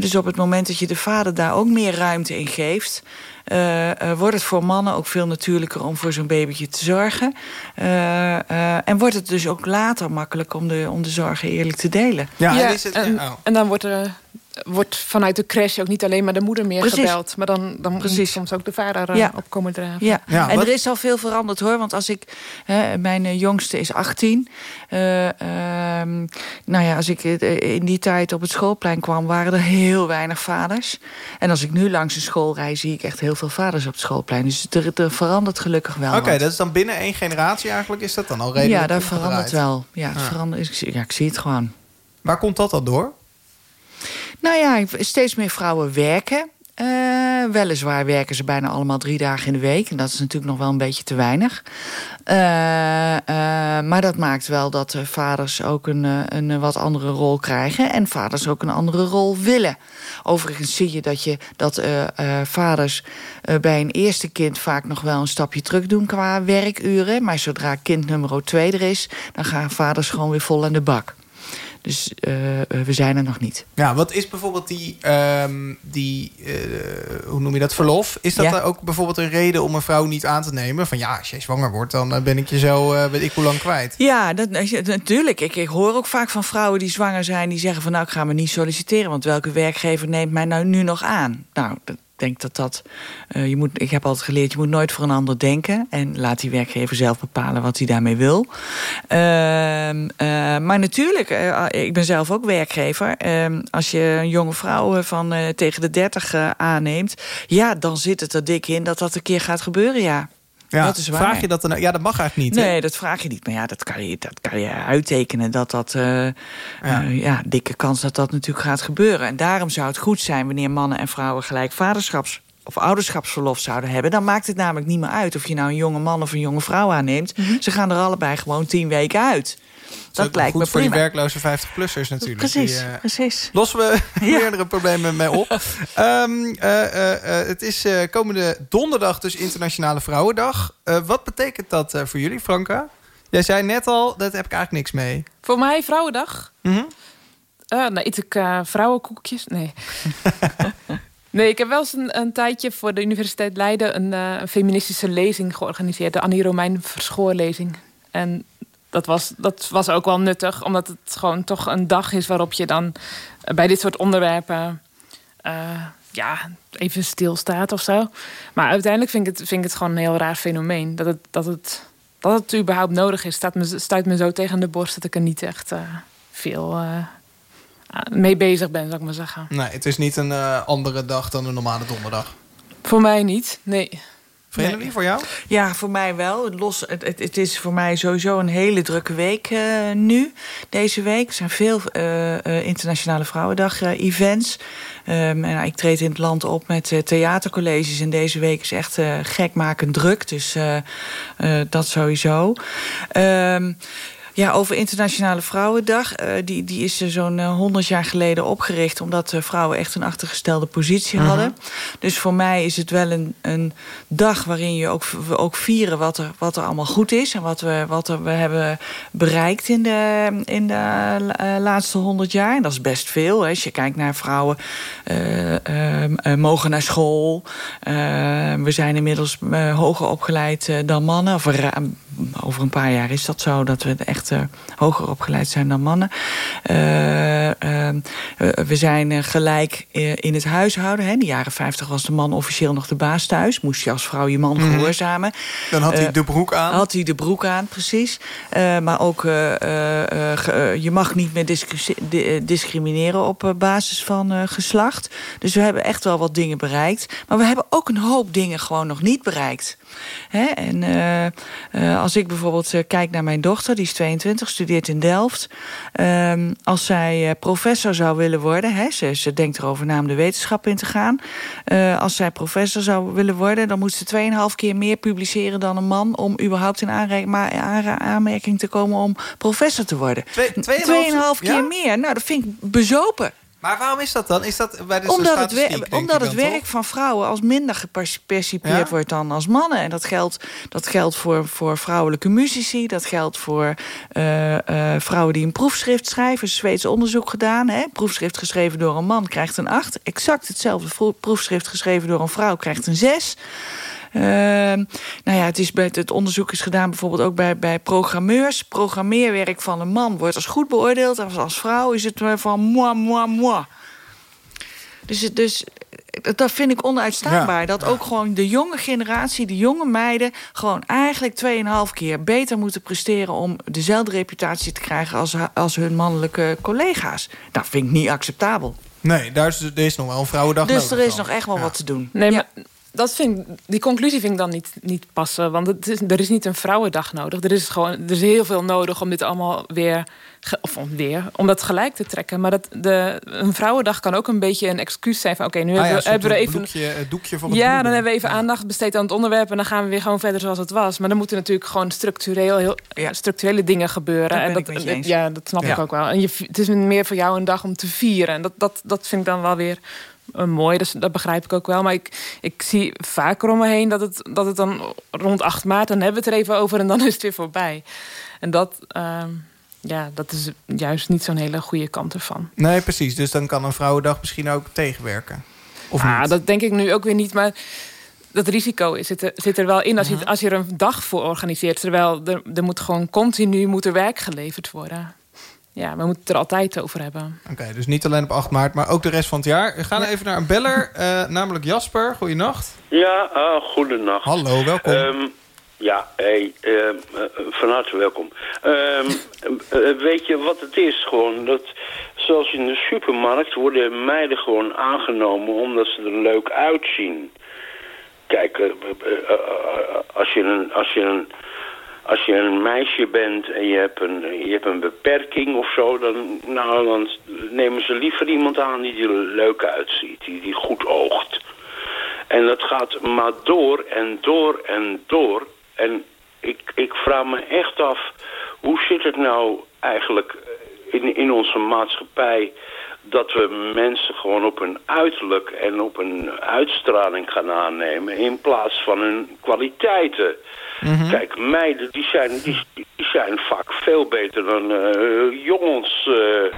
Dus op het moment dat je de vader daar ook meer ruimte in geeft... eh, eh, wordt het voor mannen ook veel natuurlijker om voor zo'n babytje te zorgen. Eh, eh, en wordt het dus ook later makkelijk om de, om de zorgen eerlijk te delen. Ja, Ja, en is het, en, oh. en dan wordt er wordt vanuit de crash ook niet alleen maar de moeder meer Precies. gebeld. Maar dan, dan moet Precies. soms ook de vader eh, Ja. op komen draven. Ja, Ja, en wat- er is al veel veranderd hoor. Want als ik, hè, mijn eh, jongste is 18. Eh, ehm, nou ja, als ik in die tijd op het schoolplein kwam, waren er heel weinig vaders. En als ik nu langs een school rijd, zie ik echt heel veel vaders op het schoolplein. Dus er, er verandert gelukkig wel. Oké, dat is dan binnen één generatie eigenlijk. Is dat dan al redelijk ja, daar omgedraaid? verandert wel. Ja, het Ja. verandert, ik, zie- ja, ik zie het gewoon. Waar komt dat dan door? Nou ja, steeds meer vrouwen werken. Eh, weliswaar werken ze bijna allemaal drie dagen in de week. En dat is natuurlijk nog wel een beetje te weinig. Eh, eh, maar dat maakt wel dat vaders ook een, een wat andere rol krijgen. En vaders ook een andere rol willen. Overigens zie je dat, je, dat vaders bij een eerste kind vaak nog wel een stapje terug doen qua werkuren. Maar zodra kind nummer twee er is, dan gaan vaders gewoon weer vol aan de bak. Dus eh, eh, we zijn er nog niet. Ja, wat is bijvoorbeeld die, ehm, die eh, hoe noem je dat, verlof? Is dat Ja. ook bijvoorbeeld een reden om een vrouw niet aan te nemen? Van ja, als jij zwanger wordt, dan ben ik je zo, eh, weet ik hoe lang kwijt. Ja, dat, natuurlijk. Ik, ik hoor ook vaak van vrouwen die zwanger zijn... die zeggen van nou, ik ga me niet solliciteren... want welke werkgever neemt mij nou nu nog aan? Nou, ik denk dat dat... eh, je moet, ik heb altijd geleerd, je moet nooit voor een ander denken... en laat die werkgever zelf bepalen wat hij daarmee wil. Ehm, eh, maar natuurlijk, eh, ik ben zelf ook werkgever. Ehm, als je een jonge vrouw van tegen de 30 eh, aanneemt... ja, dan zit het er dik in dat dat een keer gaat gebeuren, ja. Ja, Dat is waar. Vraag je dat dan? Ja, dat mag eigenlijk niet. hè? Nee, dat vraag je niet. Maar ja, dat kan je, dat kan je uittekenen. Dat dat, eh, eh, ja. dikke kans dat dat natuurlijk gaat gebeuren. En daarom zou het goed zijn wanneer mannen en vrouwen gelijk vaderschaps of ouderschapsverlof zouden hebben. Dan maakt het namelijk niet meer uit of je nou een jonge man of een jonge vrouw aanneemt. Ze gaan er allebei gewoon tien weken uit. Dat, Dat, lijkt goed me voor die prima. werkloze 50-plussers natuurlijk. Precies, Die, eh, precies. Lossen we meerdere problemen mee op. Ehm, eh, eh, het is eh, komende donderdag dus Internationale Vrouwendag. Eh, wat betekent dat eh, voor jullie, Franka? Jij zei net al, daar heb ik eigenlijk niks mee. Voor mij Vrouwendag. Mhm. Eh dan eet ik eh, vrouwenkoekjes. Nee. nee, ik heb wel eens een, een tijdje voor de Universiteit Leiden... een, eh, een feministische lezing georganiseerd. De Annie Romein Verschoorlezing. En dat was, dat was ook wel nuttig. Omdat het gewoon toch een dag is waarop je dan... eh, bij dit soort onderwerpen... eh, ja, even stilstaat of zo. Maar uiteindelijk vind ik het, vind ik het gewoon een heel raar fenomeen. Dat het, dat het, dat het überhaupt nodig is. Staat me, stuit me zo tegen de borst dat ik er niet echt eh, veel mee bezig ben, zou ik maar zeggen. Nee, het is niet een andere dag dan een normale donderdag. Voor mij niet, nee. Nee. voor jou? Ja, voor mij wel. Los, het, het, het is voor mij sowieso een hele drukke week eh, nu. Deze week er zijn veel eh, eh, Internationale Vrouwendag-events. Ehm, en ik treed in het land op met theatercolleges. En deze week is echt gekmakend druk. Dus dat sowieso. Ehm, Ja, over Internationale Vrouwendag. Uh, die, die is zo'n uh, 100 jaar geleden opgericht... omdat uh, vrouwen echt een achtergestelde positie Mhm. hadden. Dus voor mij is het wel een, een dag waarin je ook, we ook vieren... wat er, wat er allemaal goed is en wat we, wat er, we hebben bereikt in de, in de laatste 100 jaar. En dat is best veel. Hè. Als je kijkt naar vrouwen uh, mogen naar school. we zijn inmiddels hoger opgeleid dan mannen. Of over een paar jaar is dat zo, dat we echt uh, hoger opgeleid zijn dan mannen. Uh, uh, we zijn gelijk in het huishouden. Hè. In de jaren 50 was de man officieel nog de baas thuis. Moest je als vrouw je man Mhm. gehoorzamen. Dan had hij de broek aan. Had hij de broek aan, precies. maar ook, je mag niet meer discrimineren op basis van geslacht. Dus we hebben echt wel wat dingen bereikt. Maar we hebben ook een hoop dingen gewoon nog niet bereikt. Hè? En uh, als ik bijvoorbeeld uh, kijk naar mijn dochter, die is 22, studeert in Delft. Uh, als zij professor zou willen worden, hè, ze, ze denkt erover na om de wetenschap in te gaan. Uh, als zij professor zou willen worden, dan moet ze 2,5 keer meer publiceren dan een man om überhaupt in aanmerking te komen om professor te worden. 2,5 keer ja? meer, nou dat vind ik bezopen. Maar waarom is dat dan? Is dat bij de omdat het, wer omdat het werk toch? van vrouwen als minder gepercipieerd ja? wordt dan als mannen. En dat geldt, dat geldt voor, voor vrouwelijke muzici. Dat geldt voor uh, uh, vrouwen die een proefschrift schrijven. Zweeds onderzoek gedaan. Hè? Proefschrift geschreven door een man krijgt een 8. Exact hetzelfde proefschrift geschreven door een vrouw krijgt een 6. Uh, nou ja, het, is bij, het onderzoek is gedaan bijvoorbeeld ook bij, bij programmeurs. Programmeerwerk van een man wordt als goed beoordeeld. Als, als vrouw is het van moi, moi, moi. Dus, dus dat vind ik onuitstaanbaar. Ja. Dat ook gewoon de jonge generatie, de jonge meiden... gewoon eigenlijk 2,5 keer beter moeten presteren... om dezelfde reputatie te krijgen als, als hun mannelijke collega's. Dat vind ik niet acceptabel. Nee, daar is, er is nog wel een vrouwendag Dus er is dan. nog echt wel ja. wat te doen. Nee, maar dat vind, die conclusie vind ik dan niet, niet passen. Want het is, er is niet een vrouwendag nodig. Er is, gewoon, er is heel veel nodig om dit allemaal weer... Of om weer, om dat gelijk te trekken. Maar dat de, een vrouwendag kan ook een beetje een excuus zijn van... oké, nu ah, hebben, ja, we, hebben we even... Doekje, doekje voor het ja, dan hebben we even aandacht besteed aan het onderwerp... en dan gaan we weer gewoon verder zoals het was. Maar dan moeten natuurlijk gewoon structureel, heel, ja. structurele dingen gebeuren. Dat en ben dat, ik met je eens. Ja, dat snap Ja. ik ook wel. En je, het is meer voor jou een dag om te vieren. En dat, dat, dat vind ik dan wel weer mooi. Dus dat begrijp ik ook wel. Maar ik, ik zie vaker om me heen dat het, dat het dan rond 8 maart... dan hebben we het er even over en dan is het weer voorbij. En dat... Uh, ja, dat is juist niet zo'n hele goede kant ervan. Nee, precies. Dus dan kan een vrouwendag misschien ook tegenwerken. Of ah, niet? dat denk ik nu ook weer niet. Maar dat risico zit er, zit er wel in als, je, als je er een dag voor organiseert. Terwijl er, er moet gewoon continu moet er werk geleverd worden. Ja, we moeten het er altijd over hebben. Oké, okay, dus niet alleen op 8 maart, maar ook de rest van het jaar. We gaan even naar een beller, uh, namelijk Jasper. Goedenacht. Ja, uh, goedenacht. Hallo, welkom. Um, ja, hey, uh, uh, van harte welkom. Uh, weet je wat het is? Gewoon dat, zoals in de supermarkt worden meiden gewoon aangenomen omdat ze er leuk uitzien. Kijk, uh, als je een... Als je een als je een meisje bent en je hebt een, je hebt een beperking of zo... Dan, nou, dan nemen ze liever iemand aan die er leuk uitziet. Die, die goed oogt. En dat gaat maar door en door en door. En ik, ik vraag me echt af... hoe zit het nou eigenlijk in, in onze maatschappij... dat we mensen gewoon op hun uiterlijk en op hun uitstraling gaan aannemen... in plaats van hun kwaliteiten... Mm -hmm. Kijk, meiden die zijn, die, die, zijn vaak veel beter dan uh, jongens. Uh,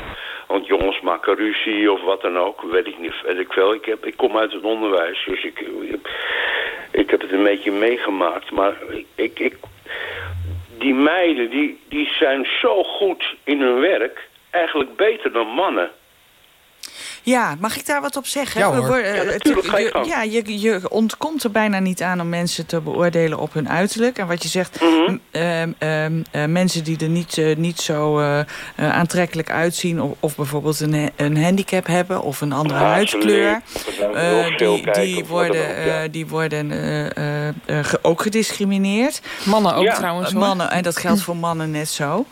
want jongens maken ruzie of wat dan ook. Weet ik niet. Weet ik, wel. Ik, heb, ik kom uit het onderwijs, dus ik, ik, ik heb het een beetje meegemaakt. Maar ik, ik, die meiden die, die zijn zo goed in hun werk. Eigenlijk beter dan mannen. Ja, mag ik daar wat op zeggen? Ja, hoor. Ja, natuurlijk, ga je gang. ja je, je ontkomt er bijna niet aan om mensen te beoordelen op hun uiterlijk. En wat je zegt, mm -hmm. uh, uh, uh, mensen die er niet, eh, niet zo eh, aantrekkelijk uitzien... Of, of, bijvoorbeeld een, een handicap hebben of een andere ja, huidskleur... Uh, die, die, worden, ook, ja. die worden uh, ge ook gediscrimineerd. Mannen ook ja. trouwens. Hoor. Mannen, en dat geldt voor mannen net zo.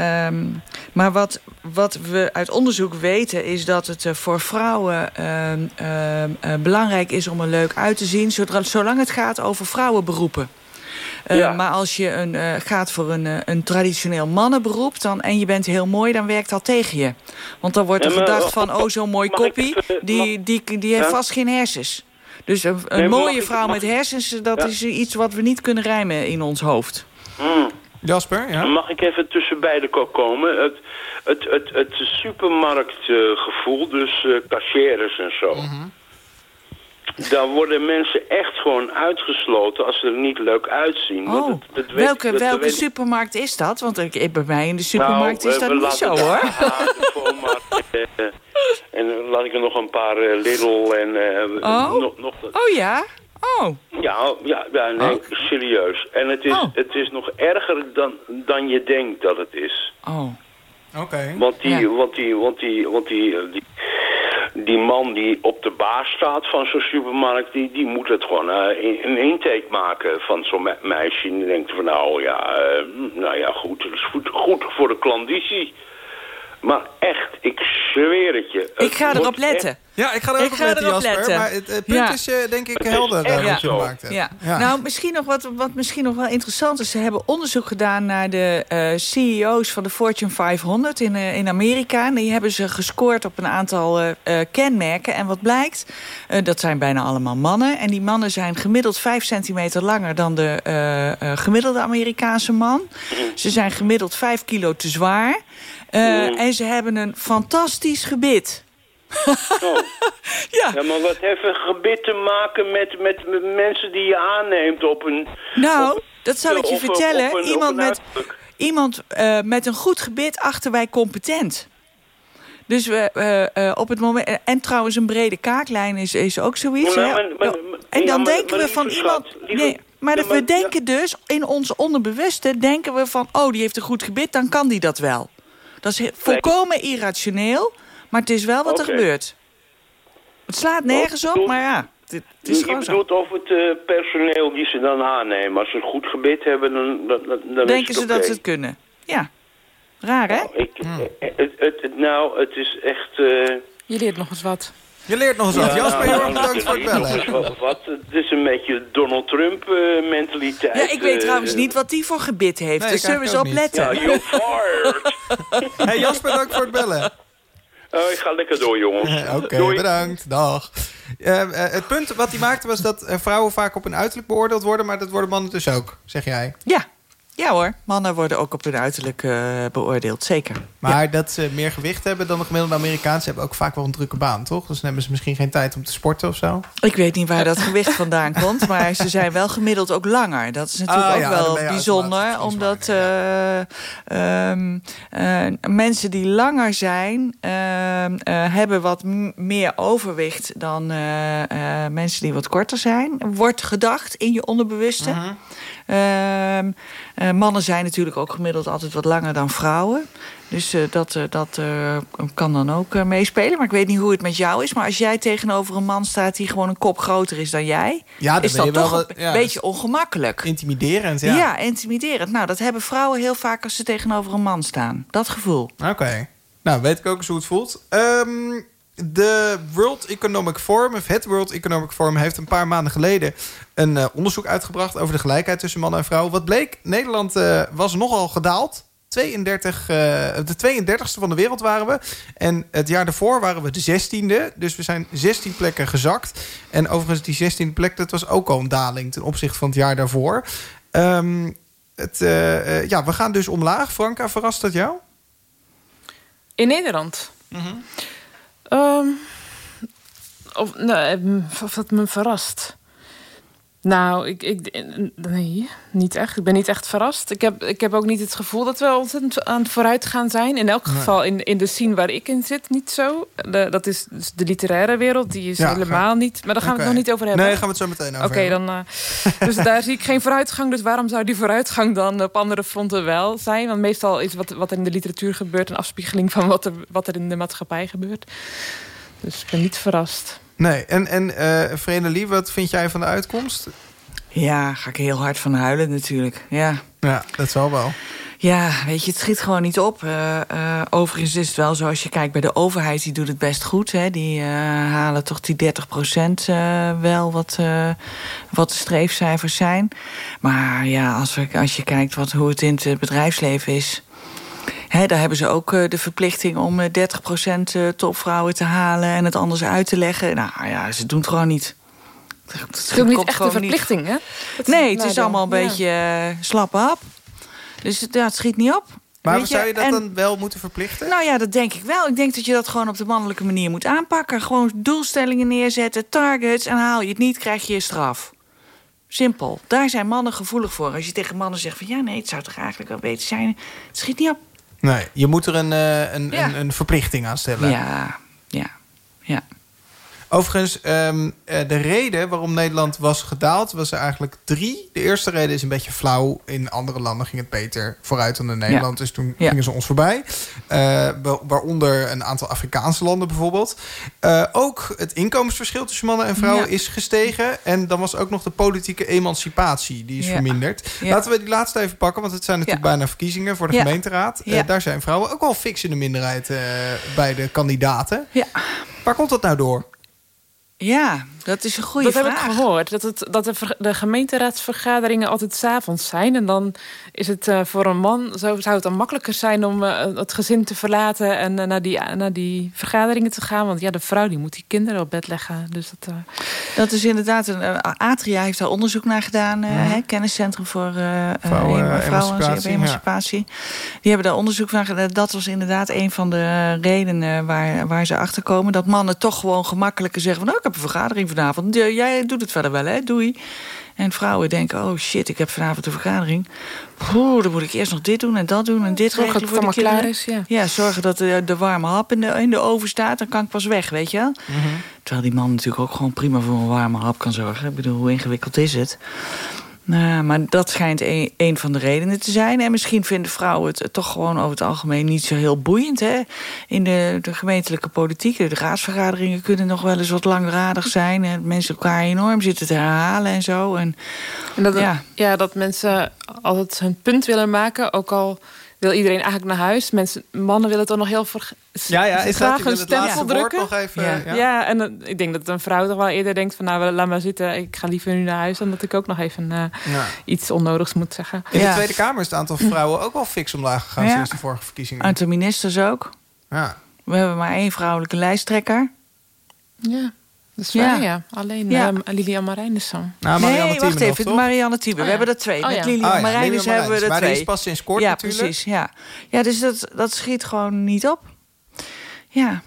Um, Um, maar wat, wat we uit onderzoek weten is dat het uh, voor vrouwen um, uh, uh, belangrijk is om er leuk uit te zien... zolang het gaat over vrouwenberoepen. Eh, Ja. Maar als je een, eh, gaat voor een, eh, een traditioneel mannenberoep... Dan, en je bent heel mooi, dan werkt dat tegen je. Want dan wordt er Ja, gedacht eh, van... oh, zo'n mooi koppie, die, die, die heeft vast geen hersens. Dus een, een Nee, maar mooie ik- vrouw met hersens... dat Ja. is iets wat we niet kunnen rijmen in ons hoofd. Hmm. Jasper, ja? Mag ik even tussen beide ko- komen? Het, het, het, het supermarktgevoel, dus eh cashiers en zo. Mhm. Daar worden mensen echt gewoon uitgesloten als ze er niet leuk uitzien. Oh, dat- dat weet- welke, dat welke weet supermarkt is dat? Want ik, ik- bij mij in de supermarkt Nou, is we- dat niet laten zo, het- hoor. Eh, en dan laat ik er nog een paar eh, Lidl en... eh, Oh? nog, nog, Oh ja? Oh, ja, ja, ja, nee, serieus. En het is, Oh. het is nog erger dan, dan je denkt dat het is. oh. Oké. Want die, Ja. want die, want die, want die, eh, die, die man die op de baas staat van zo'n supermarkt, die, die moet het gewoon eh, in- een intake maken van zo'n me- meisje. En die denkt van nou ja, eh, nou ja goed, dat is goed, goed voor de klanditie. Maar echt, ik zweer het je. Ik ga erop letten. echt- Ja, ik ga er ook Ik op ga letten, erop Jasper. letten. Maar het, het punt Ja. is, eh, denk ik, helder echt eh, wat je zo. gemaakt hebt. Ja. Ja. Nou, misschien nog wat, wat misschien nog wel interessant is. Ze hebben onderzoek gedaan naar de eh, CEO's van de Fortune 500 in, eh, in Amerika. En die hebben ze gescoord op een aantal kenmerken. En wat blijkt, eh, dat zijn bijna allemaal mannen. En die mannen zijn gemiddeld 5 centimeter langer dan de eh, eh, gemiddelde Amerikaanse man. Ze zijn gemiddeld 5 kilo te zwaar. Eh, En ze hebben een fantastisch gebit. Oh. Ja, Ja, maar wat heeft een gebit te maken met, met, met mensen die je aanneemt op een... nou, op- dat zal ik je op vertellen. op een- op Iemand met... iemand eh, met een goed gebit achten wij competent. Dus we, eh, op het moment. En trouwens, een brede kaaklijn is, is ook zoiets. Hè? maar- maar- Ja. maar- en dan denken we van iemand. lieve- nee, maar, we denken dus in ons onderbewuste denken we van, oh, die heeft een goed gebit, dan kan die dat wel. Dat is volkomen irrationeel, maar het is wel wat er gebeurt. Het slaat nergens op, maar ja, het, het is Je gewoon zo. bedoelt of het eh, personeel die ze dan aannemen. Als ze een goed gebit hebben, dan, dan, dan Denken is ze dat ze het kunnen? Ja. Raar, hè? Nou, ik, eh, het, het, het- nou, het is echt... eh, Je leert nog eens wat. Je leert nog eens wat. ja, Jasper, heel erg bedankt voor het bellen. Wat, wat, het is een beetje Donald Trump eh, mentaliteit. Ja, ik weet eh, trouwens niet wat die voor gebit heeft. Nee, dus zullen we eens opletten. Ja, you're fired. Hey Jasper, dank voor het bellen. Oh, ik ga lekker door, jongens. Oké, bedankt. Dag. Eh, eh, het punt wat hij maakte was dat eh, vrouwen vaak op hun uiterlijk beoordeeld worden... maar dat worden mannen dus ook, zeg jij. Ja. Ja hoor, mannen worden ook op hun uiterlijk eh, beoordeeld, zeker. Maar dat ze meer gewicht hebben dan de gemiddelde Amerikaanse... hebben ook vaak wel een drukke baan, toch? Dus dan hebben ze misschien geen tijd om te sporten of zo. Ik weet niet waar dat gewicht vandaan komt, maar ze zijn wel gemiddeld ook langer. Dat is natuurlijk Ah, ook ja, wel bijzonder, omdat eh, ehm, eh, mensen die langer zijn, ehm, eh, hebben wat meer overwicht dan eh, eh, mensen die wat korter zijn. Wordt gedacht in je onderbewuste. Mhm. Ehm, eh, mannen zijn natuurlijk ook gemiddeld altijd wat langer dan vrouwen. Dus eh, dat, eh, dat kan dan ook meespelen. Maar ik weet niet hoe het met jou is. Maar als jij tegenover een man staat die gewoon een kop groter is dan jij... Ja, dan is dat wel toch wat- een ja, beetje ongemakkelijk. Intimiderend, Ja. ja. intimiderend. Nou, dat hebben vrouwen heel vaak als ze tegenover een man staan. Dat gevoel. Oké. Nou, weet ik ook eens hoe het voelt. Ehm, de World Economic Forum, of het World Economic Forum... heeft een paar maanden geleden een eh, onderzoek uitgebracht... over de gelijkheid tussen man en vrouw. Wat bleek, Nederland eh, was nogal gedaald. 32, eh, de 32e van de wereld waren we. En het jaar daarvoor waren we de 16e. Dus we zijn 16 plekken gezakt. En overigens, die 16e plek, dat was ook al een daling... ten opzichte van het jaar daarvoor. Ehm, het, ja, we gaan dus omlaag. Franka, verrast dat jou? In Nederland? Ehm, of, nou, of dat me verrast. Nou, ik, ik, nee, niet echt. Ik ben niet echt verrast. Ik heb, ik heb ook niet het gevoel dat we ontzettend aan het vooruitgaan zijn. In elk geval in, in de scene waar ik in zit, niet zo. De, dat is dus de literaire wereld, die is Ja, helemaal niet... Maar daar gaan we het nog niet over hebben. Nee, daar gaan we het zo meteen over Oké, hebben. dan. eh, dus daar zie ik geen vooruitgang. Dus waarom zou die vooruitgang dan op andere fronten wel zijn? Want meestal is wat, wat er in de literatuur gebeurt een afspiegeling van wat er, wat er in de maatschappij gebeurt. Dus ik ben niet verrast. Nee, en, en Vredelie, wat vind jij van de uitkomst? Ja, ga ik heel hard van huilen natuurlijk. Ja. Ja, dat zal wel. Ja, weet je, het schiet gewoon niet op. Eh, eh, overigens is het wel zo, als je kijkt bij de overheid... die doet het best goed. Hè. Die halen toch die 30 procent wel wat, wat de streefcijfers zijn. Maar ja, als, we, als je kijkt wat, hoe het in het bedrijfsleven is... Hè, daar hebben ze ook eh, de verplichting om eh, 30 procent topvrouwen te halen... en het anders uit te leggen. Nou ja, ze doen het gewoon niet. Het Het is ook niet echt een verplichting, hè? Nee, het is allemaal een Ja. beetje eh, slappe hap. Dus het, ja, het schiet niet op. Maar zou je dat En- dan wel moeten verplichten? Nou ja, dat denk ik wel. Ik denk dat je dat gewoon op de mannelijke manier moet aanpakken. Gewoon doelstellingen neerzetten, targets. En haal je het niet, krijg je je straf. Simpel. Daar zijn mannen gevoelig voor. Als je tegen mannen zegt van... ja, nee, het zou toch eigenlijk wel beter zijn. Het schiet niet op. Nee, je moet er een, eh, een, Ja. een, een verplichting aan stellen. Ja, ja, ja. Overigens, ehm, eh, de reden waarom Nederland was gedaald... was er eigenlijk drie. De eerste reden is een beetje flauw. In andere landen ging het beter vooruit dan in Nederland. Dus toen Ja. gingen ze ons voorbij. Eh, wa- waaronder een aantal Afrikaanse landen bijvoorbeeld. Eh, ook het inkomensverschil tussen mannen en vrouwen Ja. is gestegen. En dan was ook nog de politieke emancipatie. Die is verminderd. Laten we die laatste even pakken. Want het zijn natuurlijk bijna verkiezingen voor de gemeenteraad. Daar zijn vrouwen ook wel fix in de minderheid bij de kandidaten. Ja. Waar komt dat nou door? Ja, dat is een goede dat vraag. heb ik gehoord. Dat, het, dat de, ver- de gemeenteraadsvergaderingen altijd s'avonds zijn. En dan is het eh, voor een man... Zou, zou het dan makkelijker zijn om eh, het gezin te verlaten... en eh, naar, die, naar die vergaderingen te gaan. Want ja, de vrouw die moet die kinderen op bed leggen. Dus dat, eh, Dat is inderdaad een. Atria heeft daar onderzoek naar gedaan. hè, kenniscentrum voor eh, eh, Vrouwen, vrouwen emancipatie, emancipatie. Die hebben daar onderzoek naar gedaan. Dat was inderdaad een van de redenen waar, waar ze achter komen. Dat mannen toch gewoon gemakkelijker zeggen: van, Nou, ik heb een vergadering vanavond. Jij doet het verder wel, hè? Doei. En vrouwen denken: Oh shit, ik heb vanavond een vergadering. Oeh, dan moet ik eerst nog dit doen en dat doen en dit Zorg dat regelen het voor de allemaal klaar is, ja. Ja, zorgen dat de, de warme hap in de, in de oven staat. Dan kan ik pas weg, weet je wel. Terwijl die man natuurlijk ook gewoon prima voor een warme hap kan zorgen. Ik bedoel, hoe ingewikkeld is het? Nou, maar dat schijnt een, een van de redenen te zijn. En misschien vinden vrouwen het toch gewoon over het algemeen niet zo heel boeiend. Hè? In de, de gemeentelijke politiek, de raadsvergaderingen kunnen nog wel eens wat langdradig zijn. En mensen elkaar enorm zitten te herhalen en zo. En, En dat, Ja. ja. dat mensen altijd hun punt willen maken. Ook al wil iedereen eigenlijk naar huis. Mensen, mannen willen toch nog heel ver, Ja, ja, is dat graag stempel woord drukken. nog even... Ja. Ja, ja? en eh, ik denk dat een vrouw toch wel eerder denkt van... nou, laat maar zitten, ik ga liever nu naar huis... dan dat ik ook nog even eh, Ja. iets onnodigs moet zeggen. In de. Tweede Kamer is het aantal vrouwen ook wel fix omlaag gegaan Ja. sinds de vorige verkiezingen. aantal ministers ook. Ja. We hebben maar één vrouwelijke lijsttrekker. Ja, dat is Ja. waar, ja. Alleen Ja. eh, Lilian Marijnissen. Nou, Marianne nee, wacht Thieme nog, even. toch? Marianne Thiebe. Oh, We ja. hebben er twee. Oh, Met ja. Lilian Oh ja, Marijnis Lilian hebben we er Marijnis. Maar twee. die is pas sinds kort ja, natuurlijk. precies. Ja, ja dus dat, dat schiet gewoon niet op. Ja.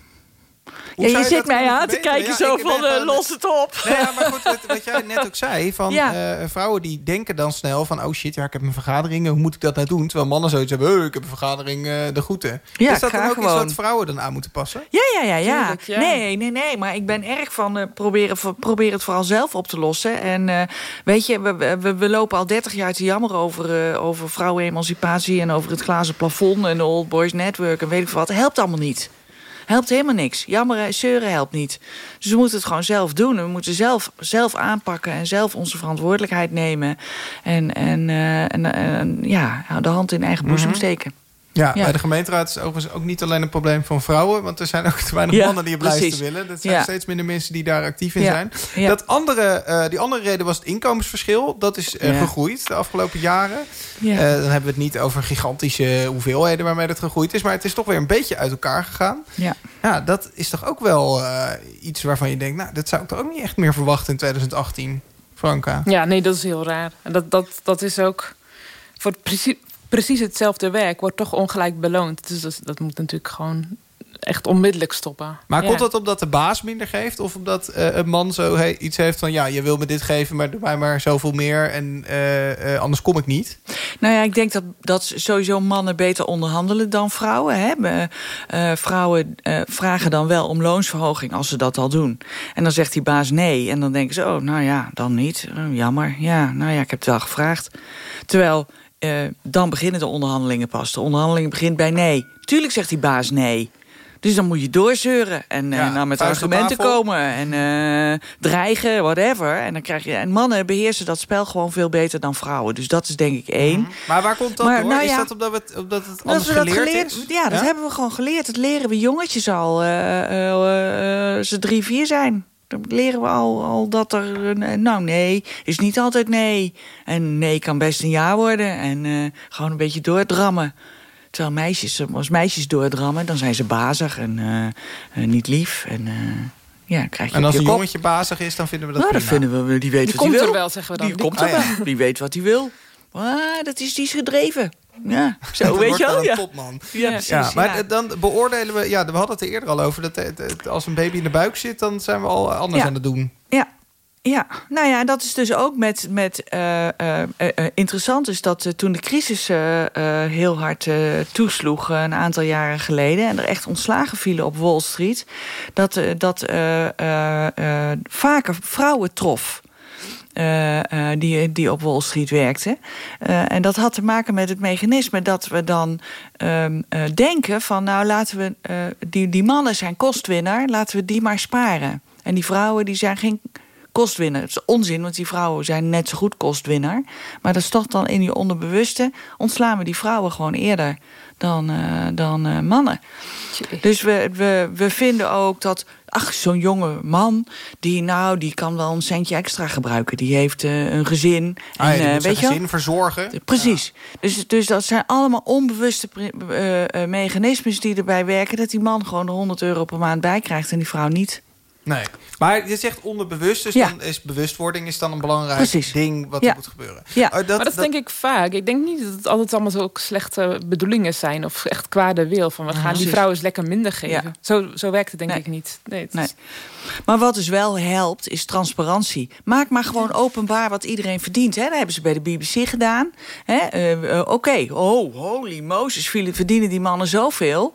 Hoe ja je je zit mij aan te kijken Ja, zo van, eh, los het op. Nee, ja, maar goed, wat, wat jij net ook zei, van Ja. eh, vrouwen die denken dan snel van... oh shit, ja, ik heb een vergadering, hoe moet ik dat nou doen? Terwijl mannen zoiets hebben, "Eh, ik heb een vergadering, eh, de groeten. Ja, is dat dan ook iets wat vrouwen dan aan moeten passen? Ja, ja, ja, ja. Tuurlijk. Nee, nee, nee. Maar ik ben erg van eh, proberen, probeer het vooral zelf op te lossen. En eh, weet je, we, we, we lopen al 30 jaar te jammer over, eh, over vrouwenemancipatie... en over het glazen plafond en de Old Boys Network en weet ik veel wat. Het helpt allemaal niet. Helpt helemaal niks. Jammeren, zeuren helpt niet. Dus we moeten het gewoon zelf doen. We moeten zelf, zelf aanpakken en zelf onze verantwoordelijkheid nemen. En, en, eh, en, en ja, de hand in eigen boezem Mhm. steken. Ja, Ja. bij de gemeenteraad is overigens ook niet alleen een probleem van vrouwen... want er zijn ook te weinig Ja, mannen die op lijsten precies. willen. Dat zijn Ja. steeds minder mensen die daar actief in Ja. zijn. Ja. Dat andere, eh, die andere reden was het inkomensverschil. Dat is eh, Ja. gegroeid de afgelopen jaren. Ja. Eh, dan hebben we het niet over gigantische hoeveelheden waarmee het gegroeid is. Maar het is toch weer een beetje uit elkaar gegaan. Ja. Ja, dat is toch ook wel eh, iets waarvan je denkt... nou, dat zou ik toch ook niet echt meer verwachten in 2018, Franka. Ja, nee, dat is heel raar. En dat, dat, dat is ook voor het precies, hetzelfde werk wordt toch ongelijk beloond. Dus dat, dat moet natuurlijk gewoon echt onmiddellijk stoppen. Maar Ja. komt dat omdat de baas minder geeft? Of omdat eh, een man zo he- iets heeft van... ja, je wil me dit geven, maar doe mij maar zoveel meer... en eh, eh, anders kom ik niet? Nou ja, ik denk dat, dat sowieso mannen beter onderhandelen dan vrouwen. Hè? Vrouwen eh, vragen dan wel om loonsverhoging als ze dat al doen. En dan zegt die baas nee. En dan denken ze, oh, nou ja, dan niet. Jammer. Ja, nou ja, ik heb het wel gevraagd. Terwijl, eh, dan beginnen de onderhandelingen pas. De onderhandeling begint bij nee. Tuurlijk zegt die baas nee. Dus dan moet je doorzeuren en, Ja, en dan met argumenten komen en eh, dreigen, whatever. En dan krijg je. En mannen beheersen dat spel gewoon veel beter dan vrouwen. Dus dat is denk ik één. Maar waar komt dat Maar, door? nou is ja, dat omdat, we omdat het Dat anders dat geleerd, geleerd, is? ja, dat hebben we gewoon geleerd. Dat leren we jongetjes al. eh, eh, eh, ze drie, vier zijn. Dan leren we al, al dat er... eh, nou, nee, is niet altijd nee. En nee kan best een ja worden. En eh, gewoon een beetje doordrammen. Terwijl meisjes, als meisjes doordrammen, dan zijn ze bazig en eh, eh, niet lief. En eh, ja, krijg je En als je een kop. jongetje bazig is, dan vinden we dat Nou, dat prima. vinden we, die weet Die wat hij komt wil. er wel, zeggen we dan. Die Die komt komt er er wel. Die weet wat hij wil. Ah, dat is, die is gedreven. Ja, zo weet je wel Ja. topman. Ja, precies, Ja, maar ja. dan beoordelen we... Ja, we hadden het er eerder al over. Dat als een baby in de buik zit, dan zijn we al anders Ja. aan het doen. Ja. Ja, nou ja, dat is dus ook met, met eh, eh, eh, interessant is dat toen de crisis heel hard toesloeg een aantal jaren geleden en er echt ontslagen vielen op Wall Street, dat, dat vaker vrouwen trof. Eh, eh, die, die op Wall Street werkten. Eh, en dat had te maken met het mechanisme dat we dan ehm, eh, denken van nou laten we die, die mannen zijn kostwinnaar, laten we die maar sparen. En die vrouwen die zijn geen kostwinnaar. Het is onzin, want die vrouwen zijn net zo goed kostwinnaar. Maar dat is toch dan in je onderbewuste ontslaan we die vrouwen gewoon eerder dan, dan mannen. Dus we, we, we vinden ook dat, ach, zo'n jonge man, die nou, die kan wel een centje extra gebruiken. Die heeft eh, een gezin. Ah, ja, die eh, weet je gezin verzorgen. Precies. Dus, dus dat zijn allemaal onbewuste eh, mechanismes die erbij werken... dat die man gewoon de 100 euro per maand bij krijgt en die vrouw niet. Nee. Maar je zegt onderbewust, dus Ja. dan is bewustwording is dan een belangrijk Precies. ding wat Ja. er moet gebeuren. Ja. Oh, dat, maar dat, denk ik vaak. Ik denk niet dat het altijd allemaal zo slechte bedoelingen zijn... of echt kwade wil. Van we gaan die vrouw eens lekker minder geven. Ja. Zo, zo werkt het denk Nee. ik niet. Nee, het Nee. is- Maar wat dus wel helpt, is transparantie. Maak maar gewoon openbaar wat iedereen verdient. Hè? Dat hebben ze bij de BBC gedaan. Hè? Eh, eh, Oké, oh, holy Moses, verdienen die mannen zoveel?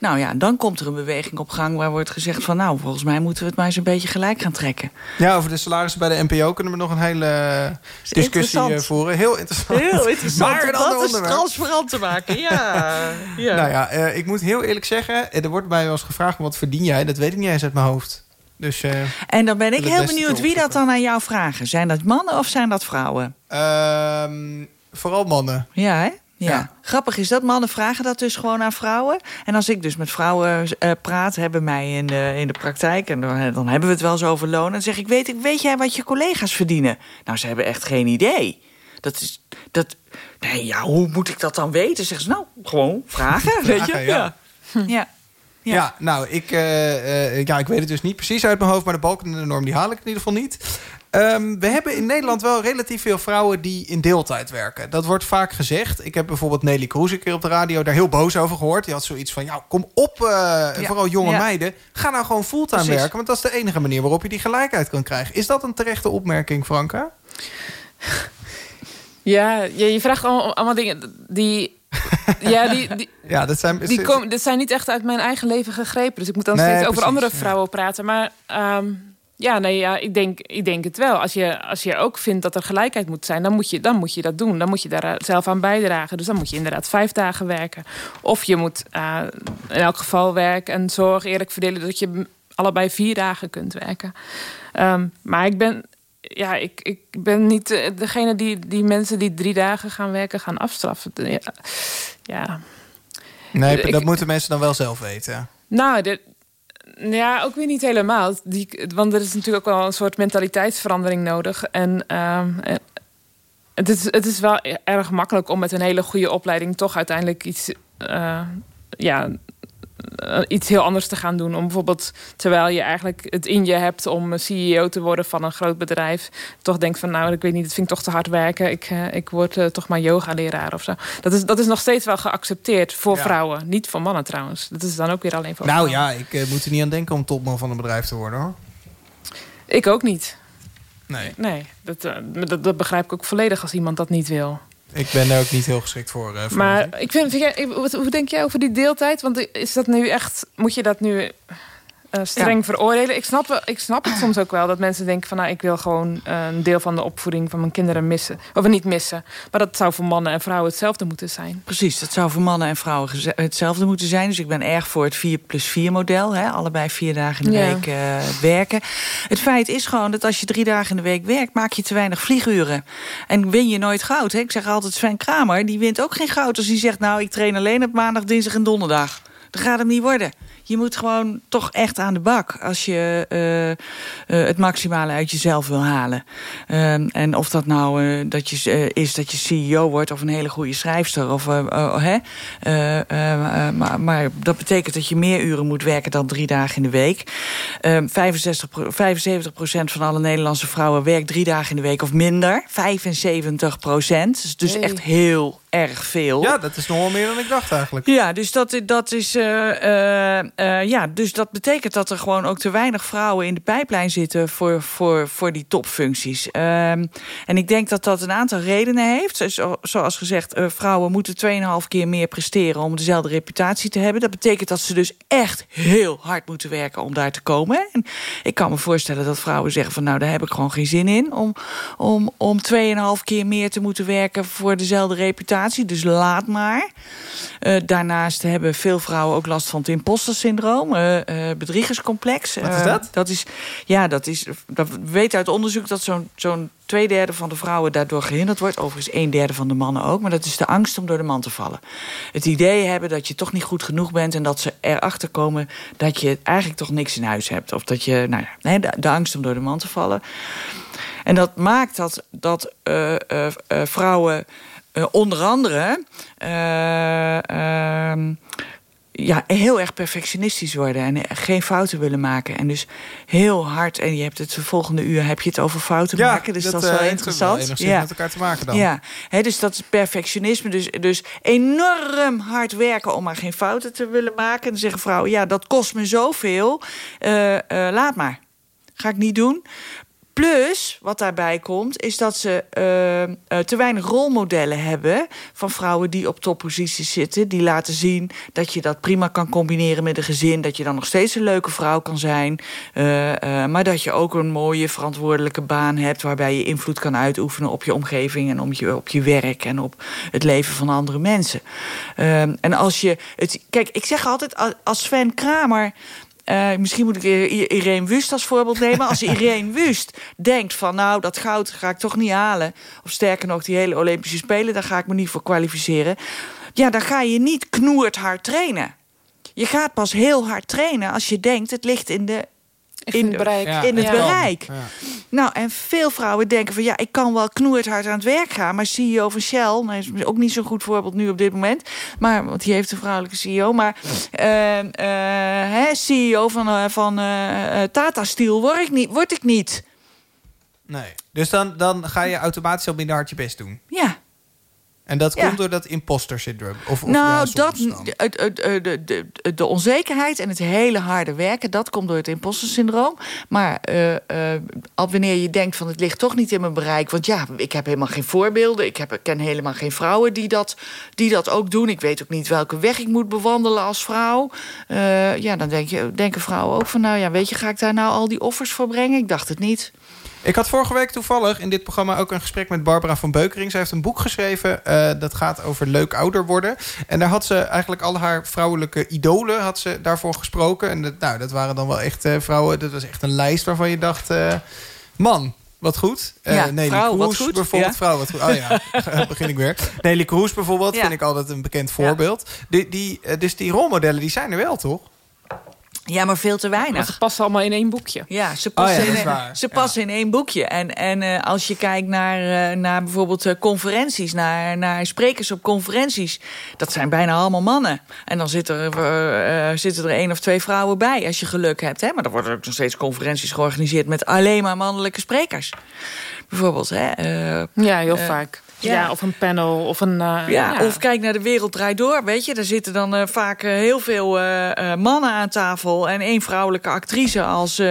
Nou ja, dan komt er een beweging op gang waar wordt gezegd van... nou, volgens mij moeten we het maar eens een beetje gelijk gaan trekken. Ja, over de salarissen bij de NPO kunnen we nog een hele eh, discussie eh, voeren. Heel interessant. Heel interessant Maar dat onderwerp. transparant te maken. Ja, ja. Nou ja, eh, ik moet heel eerlijk zeggen... er wordt mij wel eens gevraagd, wat verdien jij? Dat weet ik niet eens uit mijn hoofd. Dus En dan ben ik heel benieuwd wie dat dan aan jou vragen. Zijn dat mannen of zijn dat vrouwen? ehm, vooral mannen. Ja, hè? Ja. Ja. Grappig is dat mannen vragen dat dus gewoon aan vrouwen. En als ik dus met vrouwen eh, praat, hebben mij in de, in de praktijk... en dan, dan hebben we het wel eens over loon... dan zeg ik, weet, ik, weet jij wat je collega's verdienen? Nou, ze hebben echt geen idee. Dat is... Dat, nee, ja, hoe moet ik dat dan weten? Zeggen ze, nou, gewoon vragen, weet je? Ja. ja. ja. Ja, Ja. nou, ik, eh, eh, ja, ik weet het dus niet precies uit mijn hoofd... maar de balken en de norm die haal ik in ieder geval niet. Ehm, we hebben in Nederland wel relatief veel vrouwen die in deeltijd werken. Dat wordt vaak gezegd. Ik heb bijvoorbeeld Nelly Kroes een keer op de radio daar heel boos over gehoord. Die had zoiets van, ja, kom op, eh, vooral jonge Ja. meiden. Ga nou gewoon fulltime Precies. werken, want dat is de enige manier waarop je die gelijkheid kan krijgen. Is dat een terechte opmerking, Franka? Ja, je, je vraagt allemaal, allemaal dingen die... ja, die, die, Ja, dat zijn... die komen, dit zijn niet echt uit mijn eigen leven gegrepen. Dus ik moet dan Nee, steeds over precies, andere ja. vrouwen praten. Maar ehm, ja, nee, ja, ik, denk, ik denk het wel. Als je, als je ook vindt dat er gelijkheid moet zijn, dan moet, je, dan moet je dat doen. Dan moet je daar eh, zelf aan bijdragen. Dus dan moet je inderdaad vijf dagen werken. Of je moet eh, in elk geval werk en zorg eerlijk verdelen... dat je allebei vier dagen kunt werken. Ehm, maar ik ben... Ja, ik, ik ben niet eh, degene die, die mensen die drie dagen gaan werken gaan afstraffen. Ja, ja. Nee, Ik- dat moeten mensen dan wel zelf weten. Nou, de, ja, ook weer niet helemaal. Die, want er is natuurlijk ook wel een soort mentaliteitsverandering nodig. En ehm, eh, het, is, het is wel erg makkelijk om met een hele goede opleiding toch uiteindelijk iets, eh, ja, iets heel anders te gaan doen. Om bijvoorbeeld, terwijl je eigenlijk het in je hebt om CEO te worden van een groot bedrijf, toch denkt van nou, ik weet niet, het vind ik toch te hard werken. Ik, eh, ik word eh, toch maar yoga-leraar of zo. Dat is, dat is nog steeds wel geaccepteerd voor Ja. vrouwen. Niet voor mannen trouwens. Dat is dan ook weer alleen voor Nou vrouwen. ja, ik eh, moet er niet aan denken om topman van een bedrijf te worden, hoor. Ik ook niet. Nee, Nee, dat, eh, dat, dat begrijp ik ook volledig als iemand dat niet wil. Ik ben daar ook niet heel geschikt voor. eh, voor Maar muziek. ik vind, vind jij, wat- hoe denk jij over die deeltijd? Want is dat nu echt, moet je dat nu eh, streng veroordelen. Ik snap, ik snap het soms ook wel dat mensen denken van... nou, ik wil gewoon eh, een deel van de opvoeding van mijn kinderen missen. Of niet missen. Maar dat zou voor mannen en vrouwen hetzelfde moeten zijn. Precies, dat zou voor mannen en vrouwen hetzelfde moeten zijn. Dus ik ben erg voor het 4 plus 4 model. Hè? Allebei vier dagen in de Ja. week eh, werken. Het feit is gewoon dat als je drie dagen in de week werkt... maak je te weinig vlieguren. En win je nooit goud. Hè? Ik zeg altijd Sven Kramer, die wint ook geen goud... als hij zegt, nou, ik train alleen op maandag, dinsdag en donderdag. Dat gaat hem niet worden. Je moet gewoon toch echt aan de bak als je eh, eh, het maximale uit jezelf wil halen. Ehm, en of dat nou eh, dat je, is dat je CEO wordt of een hele goede schrijfster. Of, eh, eh, hè? Eh, eh, eh, maar, maar dat betekent dat je meer uren moet werken dan drie dagen in de week. Ehm 65, pro- 75 procent van alle Nederlandse vrouwen werkt drie dagen in de week of minder. 75 procent. Dus, dus echt heel erg veel. Ja, dat is nog wel meer dan ik dacht eigenlijk. Ja, dus dat, dat is. eh, eh, eh, ja, dus dat betekent dat er gewoon ook te weinig vrouwen in de pijplijn zitten voor, voor, voor die topfuncties. Ehm, en ik denk dat dat een aantal redenen heeft. Zo- Zoals gezegd, vrouwen moeten 2,5 keer meer presteren om dezelfde reputatie te hebben. Dat betekent dat ze dus echt heel hard moeten werken om daar te komen. En ik kan me voorstellen dat vrouwen zeggen van nou, daar heb ik gewoon geen zin in om, om, om 2,5 keer meer te moeten werken voor dezelfde reputatie. Dus laat maar. Eh, daarnaast hebben veel vrouwen ook last van het impostersyndroom, eh, bedriegerscomplex. Wat is dat? dat is, ja, dat is. Dat we weten uit onderzoek dat zo'n zo'n twee derde van de vrouwen daardoor gehinderd wordt. Overigens een derde van de mannen ook. Maar dat is de angst om door de man te vallen. Het idee hebben dat je toch niet goed genoeg bent en dat ze erachter komen dat je eigenlijk toch niks in huis hebt. Of dat je, nou ja, nee, de, de angst om door de man te vallen. En dat maakt dat, dat vrouwen eh, onder andere eh, ehm, ja, heel erg perfectionistisch worden en eh, geen fouten willen maken. En dus heel hard, en je hebt het de volgende uur heb je het over fouten maken. Dus dat, is eh, wel interessant. enigszins met elkaar te maken dan. Ja, hè, dus dat is perfectionisme. Dus, dus enorm hard werken om maar geen fouten te willen maken. En dan zeggen vrouwen, ja, dat kost me zoveel. Eh, eh, laat maar. Ga ik niet doen. Plus, wat daarbij komt, is dat ze eh, eh, te weinig rolmodellen hebben... van vrouwen die op topposities zitten. Die laten zien dat je dat prima kan combineren met een gezin. Dat je dan nog steeds een leuke vrouw kan zijn. eh, maar dat je ook een mooie verantwoordelijke baan hebt... waarbij je invloed kan uitoefenen op je omgeving... en op je, op je werk en op het leven van andere mensen. Ehm, en als je het... Kijk, ik zeg altijd, als Sven Kramer... Eh, misschien moet ik Irene Wust als voorbeeld nemen. Als Irene Wust denkt van nou, dat goud ga ik toch niet halen. Of sterker nog, die hele Olympische Spelen, daar ga ik me niet voor kwalificeren. Ja, dan ga je niet knoerd hard trainen. Je gaat pas heel hard trainen als je denkt, het ligt in, de, In het bereik. Ja, in het Ja. bereik. Ja. Nou, en veel vrouwen denken van ja, ik kan wel knoerd hard aan het werk gaan. Maar CEO van Shell, nou is ook niet zo'n goed voorbeeld nu op dit moment. Maar, want die heeft een vrouwelijke CEO. Maar eh, eh, hè, CEO van, eh, van Tata Steel word ik niet. Word ik niet. Nee. Dus dan, dan ga je automatisch al minder hard je best doen. Ja. En dat komt door dat imposter syndroom. Of, nou, dat, de, de, de onzekerheid en het hele harde werken... dat komt door het impostersyndroom. Maar eh, eh, al wanneer je denkt van het ligt toch niet in mijn bereik... want ja, ik heb helemaal geen voorbeelden. Ik, heb, ik ken helemaal geen vrouwen die dat, die dat ook doen. Ik weet ook niet welke weg ik moet bewandelen als vrouw. Eh, ja, dan denk je, denken vrouwen ook van... nou ja, weet je, ga ik daar nou al die offers voor brengen? Ik dacht het niet. Ik had vorige week toevallig in dit programma ook een gesprek met Barbara van Beukering. Zij heeft een boek geschreven eh, dat gaat over leuk ouder worden. En daar had ze eigenlijk al haar vrouwelijke idolen had ze daarvoor gesproken. En dat, nou, dat waren dan wel echt eh, vrouwen. Dat was echt een lijst waarvan je dacht... eh, man, wat goed. Ja, Nelly vrouw, Kroes goed. bijvoorbeeld. Ja. Vrouw, wat goed. Oh ja, begin ik weer. Nelly Kroes bijvoorbeeld Ja. vind ik altijd een bekend voorbeeld. Die, die, dus die rolmodellen die zijn er wel, toch? Ja, maar veel te Maar weinig. ze passen allemaal in één boekje. Ja, ze passen, Oh ja, dat in, ze Ja. passen in één boekje. En, en eh, als je kijkt naar, eh, naar bijvoorbeeld eh, conferenties, naar, naar sprekers op conferenties, dat zijn bijna allemaal mannen. En dan zitten er, zitten er één of twee vrouwen bij, als je geluk hebt. Hè? Maar er worden ook nog steeds conferenties georganiseerd met alleen maar mannelijke sprekers. Bijvoorbeeld, hè? eh, Ja, heel vaak. Ja. Ja. of een panel of een... eh, ja, of kijk naar de wereld draait door, weet je. Daar zitten dan eh, vaak eh, heel veel mannen aan tafel... en één vrouwelijke actrice als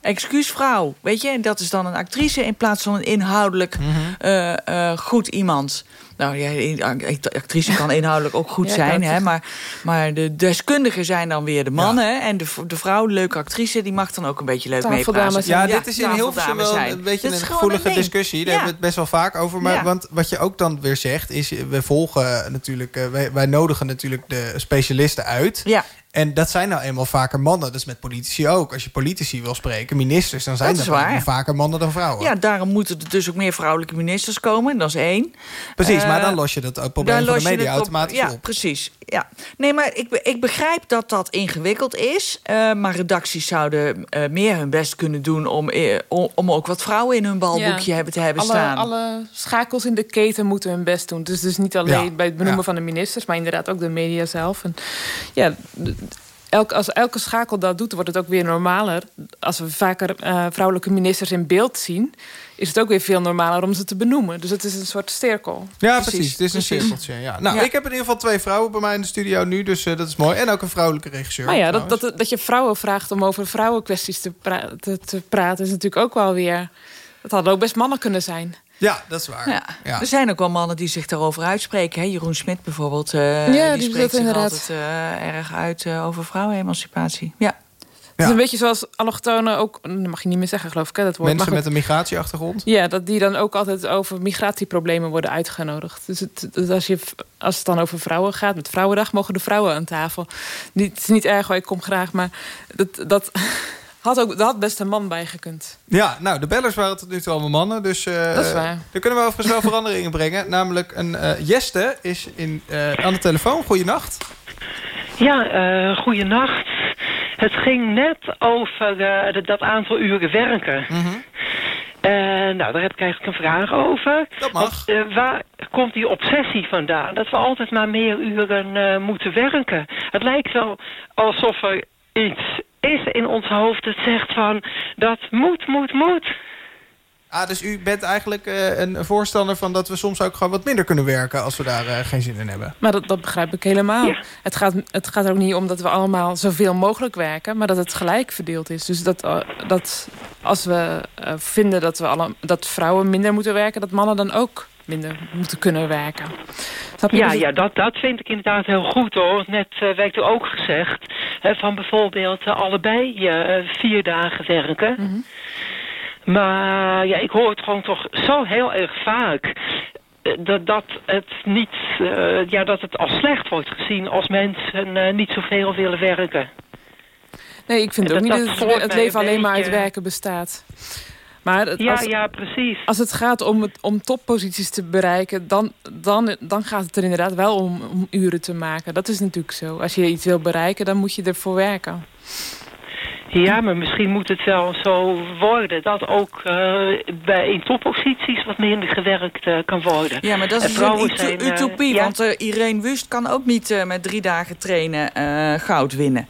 excuusvrouw, weet je. En dat is dan een actrice in plaats van een inhoudelijk Mhm. goed iemand. Nou ja, een actrice kan inhoudelijk ook goed Ja, zijn, hè, maar, maar de deskundigen zijn dan weer de mannen. En de, de vrouw, de leuke actrice, die mag dan ook een beetje leuk meepraten. Ja, Ja, dit is in wel zijn. een beetje een gevoelige een discussie. Daar Ja. hebben we het best wel vaak over. Maar, Ja. Want wat je ook dan weer zegt, is we volgen natuurlijk... eh, wij, wij nodigen natuurlijk de specialisten uit. Ja, En dat zijn nou eenmaal vaker mannen. Dat is met politici ook. Als je politici wil spreken, ministers... dan zijn Dat vaker mannen dan vrouwen. ja, daarom moeten er dus ook meer vrouwelijke ministers komen. Dat is één. Precies, Eh, maar dan los je dat ook probleem van de media het op- automatisch ja, op. precies. Ja. Nee, maar ik, ik begrijp dat dat ingewikkeld is. eh, maar redacties zouden eh, meer hun best kunnen doen... Om, eh, om, om ook wat vrouwen in hun balboekje Ja. hebben te hebben alle, staan. alle schakels in de keten moeten hun best doen. Dus, dus niet alleen Ja, bij het benoemen ja. van de ministers, maar inderdaad ook de media zelf. En ja, elk, als elke schakel dat doet, wordt het ook weer normaler. Als we vaker eh, vrouwelijke ministers in beeld zien, is het ook weer veel normaler om ze te benoemen. Dus het is een soort cirkel. Ja, Precies, precies. Het is een precies. cirkeltje. Ja. Nou, Ja. ik heb in ieder geval twee vrouwen bij mij in de studio nu. Dus eh, dat is mooi. En ook een vrouwelijke regisseur. Maar ja, dat, dat, dat je vrouwen vraagt om over vrouwenkwesties te, pra- te, te praten, is natuurlijk ook wel weer. Dat hadden ook best mannen kunnen zijn. Ja, dat is waar. Ja. Ja. Er zijn ook wel mannen die zich daarover uitspreken. Hè? Jeroen Smit bijvoorbeeld. eh, Ja, die die spreekt zich inderdaad. altijd eh, erg uit eh, over vrouwenemancipatie. Ja. Het Ja. is een beetje zoals allochtonen ook, dat mag je niet meer zeggen geloof ik, hè, dat woord. Mensen met een migratieachtergrond. Ja, dat die dan ook altijd over migratieproblemen worden uitgenodigd. Dus het, dus als, je, als het dan over vrouwen gaat, met Vrouwendag mogen de vrouwen aan tafel. Niet, het is niet erg hoor, ik kom graag, maar dat, dat, had ook, dat had best een man bij gekund. Ja, nou, de bellers waren tot nu toe allemaal mannen. Dus eh Dat is waar. daar kunnen we overigens wel veranderingen brengen. Namelijk een eh Jeste is in, eh, aan de telefoon. Goeienacht. Ja, eh goeienacht. Het ging net over eh, de- dat aantal uren werken. Eh, nou, daar heb ik eigenlijk een vraag over. Dat mag. Want, eh, waar komt die obsessie vandaan? Dat we altijd maar meer uren eh, moeten werken. Het lijkt wel alsof er iets is in ons hoofd dat zegt van... dat moet, moet, moet. Ah, dus u bent eigenlijk eh, een voorstander van dat we soms ook gewoon wat minder kunnen werken... als we daar eh, geen zin in hebben. Maar dat, dat begrijp ik helemaal. Ja. Het, gaat, het gaat er ook niet om dat we allemaal zoveel mogelijk werken... maar dat het gelijk verdeeld is. Dus dat, eh, dat als we eh, vinden dat, we alle, dat vrouwen minder moeten werken... dat mannen dan ook minder moeten kunnen werken. Ja, Dus- ja dat, dat vind ik inderdaad heel goed hoor. Net eh, werd er ook gezegd hè, van bijvoorbeeld eh, allebei eh, vier dagen werken. Mhm. Maar ja, ik hoor het gewoon toch zo heel erg vaak. Dat, dat, het niet, ja, dat het als slecht wordt gezien als mensen niet zoveel willen werken. Nee, ik vind Dat- ook niet dat dat het, leven een alleen maar uit werken bestaat. Maar het- Ja, als, ja, precies. als het gaat om, het, om topposities te bereiken... Dan, dan, dan gaat het er inderdaad wel om, om uren te maken. Dat is natuurlijk zo. Als je iets wil bereiken, dan moet je ervoor werken. Ja, maar misschien moet het wel zo worden dat ook eh, bij in topposities wat minder gewerkt eh, kan worden. Ja, maar dat is een zijn, eh, utopie. ja. Want eh, Irene Wust kan ook niet eh, met drie dagen trainen eh, goud winnen.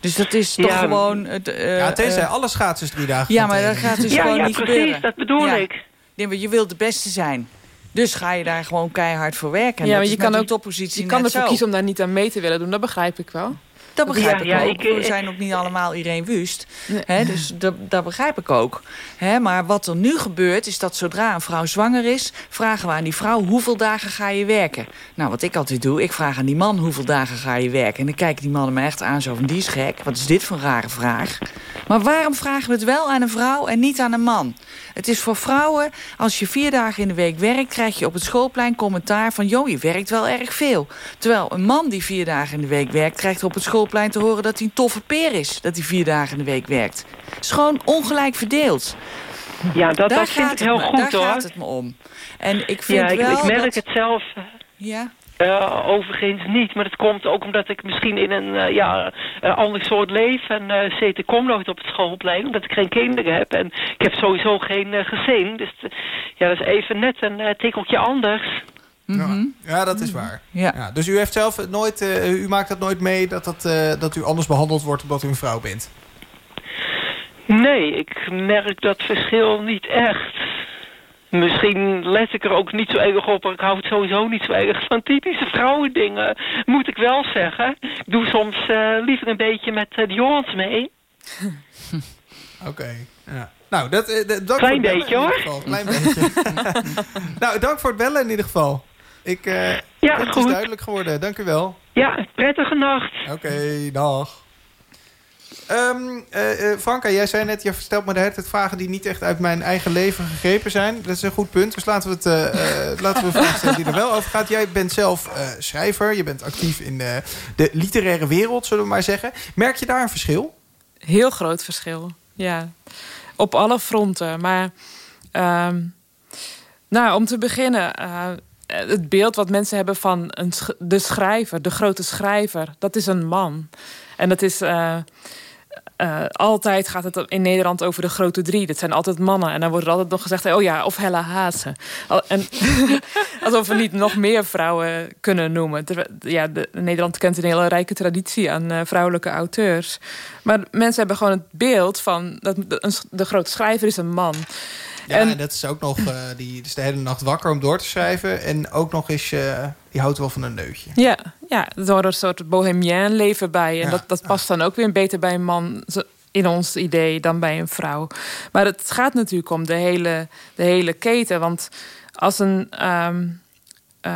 Dus dat is toch Ja, gewoon... het, eh, ja, tenzij eh, alle schaatsers drie dagen ja, maar dat gaat dus ja, gewoon ja, niet precies, gebeuren. dat bedoel Ja. ik. Nee, maar je wilt de beste zijn. Dus ga je daar gewoon keihard voor werken. En Ja, maar je kan ook- toppositie Je kan ervoor zo. kiezen om daar niet aan mee te willen doen. Dat begrijp ik wel. Dat begrijp Ja, ik ja, ook. ik- We zijn ook niet allemaal Irene Wust. Nee. Hè, dus dat, dat begrijp ik ook. Hè, maar wat er nu gebeurt, is dat zodra een vrouw zwanger is... vragen we aan die vrouw, hoeveel dagen ga je werken? Nou, wat ik altijd doe, ik vraag aan die man, hoeveel dagen ga je werken? En dan kijken die mannen me echt aan, zo van, die is gek. Wat is dit voor een rare vraag? Maar waarom vragen we het wel aan een vrouw en niet aan een man? Het is voor vrouwen, als je vier dagen in de week werkt... krijg je op het schoolplein commentaar van... joh, je werkt wel erg veel. Terwijl een man die vier dagen in de week werkt... krijgt op het schoolplein te horen dat hij een toffe peer is... dat hij vier dagen in de week werkt. Het is gewoon ongelijk verdeeld. Ja, dat, daar dat vind ik heel me, goed Daar hoor. gaat het me om. En ik vind Ja, ik, wel ik merk dat... het zelf eh, Ja? eh, overigens niet. Maar dat komt ook omdat ik misschien in een eh, ja, ander soort leef. En zit, ik kom nooit op het schoolplein omdat ik geen kinderen heb. En ik heb sowieso geen gezin. Dus ja, dat is even net een tikkeltje anders. Mhm. Ja, dat is waar. Ja. Ja, dus u heeft zelf nooit, eh, u maakt dat nooit mee dat, dat, eh, dat u anders behandeld wordt omdat u een vrouw bent. Nee, ik merk dat verschil niet echt. Misschien let ik er ook niet zo erg op. maar Ik hou het sowieso niet zo erg van typische vrouwendingen. Moet ik wel zeggen. Ik doe soms eh, liever een beetje met de jongens mee. Oké. Ja. Nou, dat, eh, dat- dank Klein voor beetje, hoor. Klein beetje. nou, dank voor het bellen in ieder geval. Ik, eh Ja, het is goed. duidelijk geworden. Dank u wel. Ja, prettige nacht. Oké, dag. Ehm eh, eh, Franka, jij zei net, je stelt me de hele tijd vragen die niet echt uit mijn eigen leven gegrepen zijn. Dat is een goed punt. Dus laten we, het, laten we vraag stellen die er wel over gaat. Jij bent zelf eh, schrijver, je bent actief in eh, de literaire wereld, zullen we maar zeggen. Merk je daar een verschil? Heel groot verschil, ja. Op alle fronten. Maar ehm, nou, om te beginnen... eh, het beeld wat mensen hebben van een de schrijver, de grote schrijver... dat is een man. En dat is... eh, eh, altijd gaat het in Nederland over de grote drie. Dat zijn altijd mannen. En dan wordt er altijd nog gezegd... oh ja, of Hella. Al- En, alsof we niet nog meer vrouwen kunnen noemen. Ja, de, Nederland kent een hele rijke traditie aan vrouwelijke auteurs. Maar mensen hebben gewoon het beeld van... dat de grote schrijver is een man. Ja, En- en dat is ook nog, eh, die is de hele nacht wakker om door te schrijven. En ook nog eens, eh, die houdt wel van een neutje. Ja, ja er hoort een soort bohemien leven bij. En Ja, dat, dat past dan ook weer beter bij een man in ons idee dan bij een vrouw. Maar het gaat natuurlijk om de hele, de hele keten. Want als een ehm, eh,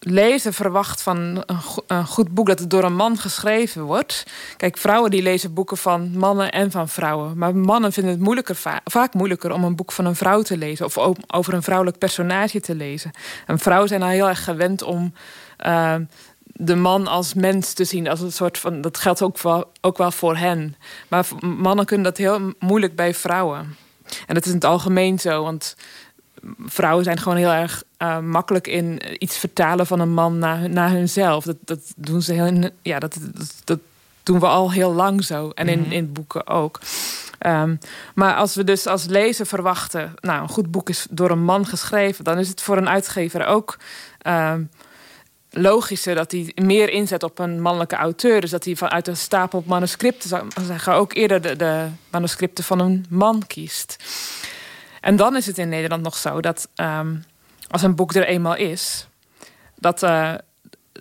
lezer verwacht van een, een goed boek dat het door een man geschreven wordt. Kijk, vrouwen die lezen boeken van mannen en van vrouwen. Maar mannen vinden het moeilijker, va- vaak moeilijker om een boek van een vrouw te lezen. Of over een vrouwelijk personage te lezen. En vrouwen zijn al heel erg gewend om eh, de man als mens te zien. Als een soort van, dat geldt ook wel, ook wel voor hen. Maar mannen kunnen dat heel moeilijk bij vrouwen. En dat is in het algemeen zo, want vrouwen zijn gewoon heel erg eh, makkelijk in iets vertalen van een man naar, naar hunzelf. Dat, dat doen ze heel. Ja, dat, dat, dat doen we al heel lang zo. En in, in boeken ook. Ehm, maar als we dus als lezer verwachten, nou, een goed boek is door een man geschreven, dan is het voor een uitgever ook ehm, logischer dat hij meer inzet op een mannelijke auteur. Dus dat hij vanuit een stapel manuscripten, zou zeggen, ook eerder de, de manuscripten van een man kiest. En dan is het in Nederland nog zo dat ehm, als een boek er eenmaal is, dat, eh,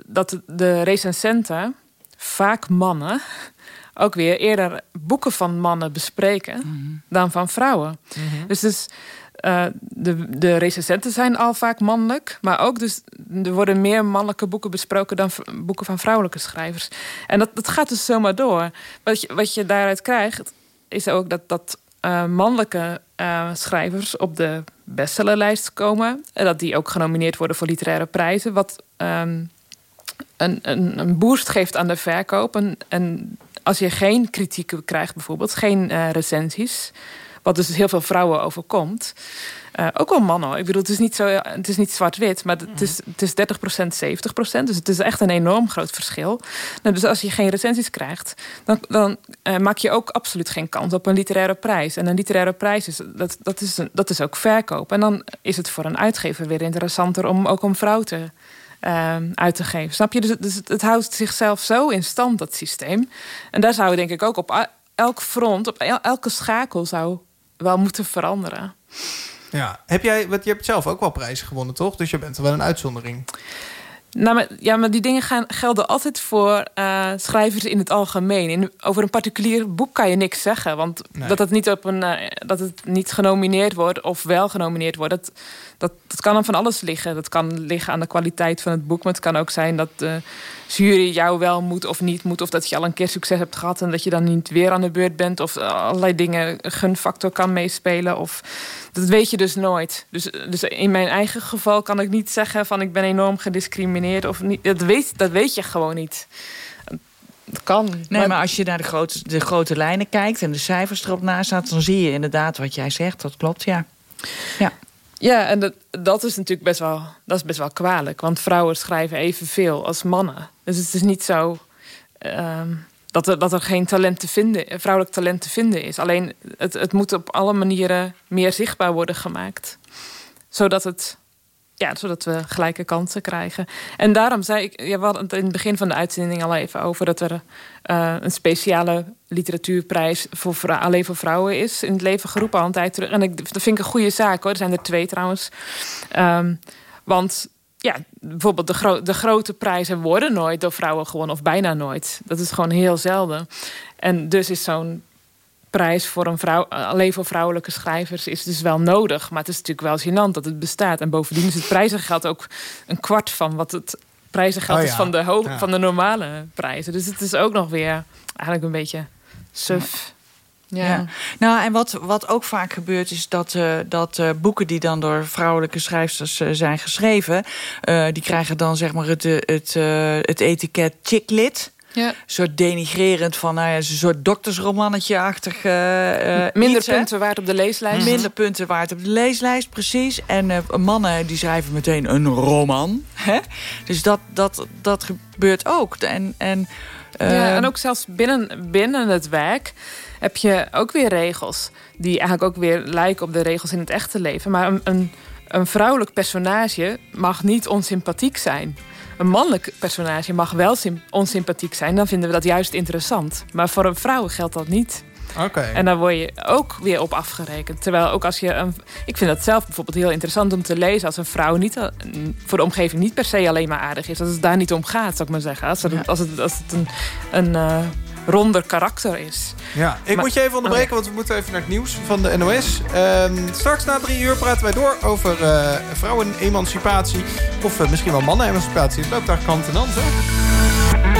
dat de recensenten, vaak mannen, ook weer eerder boeken van mannen bespreken dan van vrouwen. Dus, dus eh, de, de recensenten zijn al vaak mannelijk, maar ook dus er worden meer mannelijke boeken besproken dan boeken van vrouwelijke schrijvers. En dat, dat gaat dus zomaar door. Wat je, wat je daaruit krijgt, is ook dat, dat eh, mannelijke eh, schrijvers op de bestsellerlijst komen. En dat die ook genomineerd worden voor literaire prijzen. Wat ehm, een, een, een boost geeft aan de verkoop. En, als je geen kritieken krijgt, bijvoorbeeld, geen eh, recensies. Wat dus heel veel vrouwen overkomt. Eh, ook wel mannen. Ik bedoel, het is niet, zo, het is niet zwart-wit, maar het is, het is 30%, 70%. Dus het is echt een enorm groot verschil. Nou, dus als je geen recensies krijgt, dan, dan eh, maak je ook absoluut geen kans op een literaire prijs. En een literaire prijs is, dat, dat is, een- dat is ook verkoop. En dan is het voor een uitgever weer interessanter om ook een vrouw te, eh, uit te geven. Snap je? Dus, het- dus het, houdt zichzelf zo in stand, dat systeem. En daar zou je denk ik ook op elk front, op el- elke schakel zou wel moeten veranderen. Ja. Heb jij, want je hebt zelf ook wel prijzen gewonnen, toch? Dus je bent wel een uitzondering. Nou, maar, ja, maar die dingen gaan, gelden altijd voor eh, schrijvers in het algemeen. In, over een particulier boek kan je niks zeggen. Want Nee. dat, het niet op een, eh, dat het niet genomineerd wordt of wel genomineerd wordt... Dat, dat, dat kan aan van alles liggen. Dat kan liggen aan de kwaliteit van het boek. Maar het kan ook zijn dat de jury jou wel moet of niet moet. Of dat je al een keer succes hebt gehad en dat je dan niet weer aan de beurt bent. Of eh, allerlei dingen, gunfactor kan meespelen. Of, dat weet je dus nooit. Dus, dus in mijn eigen geval kan ik niet zeggen van ik ben enorm gediscrimineerd. Of niet. Dat, weet, dat weet je gewoon niet. Dat kan. Nee, maar als je naar de grote, de grote lijnen kijkt en de cijfers erop naast staat, dan zie je inderdaad wat jij zegt. Dat klopt, ja. Ja. Ja, en dat, dat is natuurlijk best wel, dat is best wel kwalijk. Want vrouwen schrijven evenveel als mannen. Dus het is niet zo ehm, dat, er, dat er geen talent te vinden, vrouwelijk talent te vinden is. Alleen het, het moet op alle manieren meer zichtbaar worden gemaakt. Zodat, het, ja, zodat we gelijke kansen krijgen. En daarom zei ik, ja, we het in het begin van de uitzending al even over dat er eh, een speciale literatuurprijs voor alleen voor vrouwen is in het leven geroepen al een tijd terug. En ik, dat vind ik een goede zaak hoor. Er zijn er twee trouwens. Ehm, want ja, bijvoorbeeld de, de grote prijzen worden nooit door vrouwen gewonnen, of bijna nooit. Dat is gewoon heel zelden. En dus is zo'n prijs voor een vrouw, alleen voor vrouwelijke schrijvers is dus wel nodig. Maar het is natuurlijk wel gênant dat het bestaat. En bovendien is het prijzengeld ook een kwart van wat het prijzengeld Oh is van de, ho- ja. van de normale prijzen. Dus het is ook nog weer eigenlijk een beetje suf. Ja. Ja. Nou, en wat, wat ook vaak gebeurt is dat, eh, dat eh, boeken die dan door vrouwelijke schrijfsters eh, zijn geschreven, eh, die krijgen dan zeg maar het, eh, het, eh, het etiket chicklit. Ja. Een soort denigrerend van, nou ja, een soort doktersromannetje-achtig eh, eh, Minder iets, hè? punten waard op de leeslijst. Minder punten waard op de leeslijst, precies. En eh, mannen die schrijven meteen een roman. Hè? Dus dat, dat, dat gebeurt ook. En, en, eh, Ja, en ook zelfs binnen, binnen het werk heb je ook weer regels... die eigenlijk ook weer lijken op de regels in het echte leven. Maar een, een, een vrouwelijk personage mag niet onsympathiek zijn. Een mannelijk personage mag wel sym- onsympathiek zijn. Dan vinden we dat juist interessant. Maar voor een vrouw geldt dat niet. Oké. En daar word je ook weer op afgerekend. Terwijl ook als je... Een, ik vind dat zelf bijvoorbeeld heel interessant om te lezen... als een vrouw niet, al- voor de omgeving niet per se alleen maar aardig is. Dat het daar niet om gaat, zou ik maar zeggen. Als het, als het, als het een, een eh, ronder karakter is. Ja, ik Maar- moet je even onderbreken, Oh, want we moeten even naar het nieuws van de NOS. Ehm, straks na drie uur praten wij door over eh vrouwenemancipatie. Of eh, misschien wel mannenemancipatie. Het loopt daar kant en hand, hè?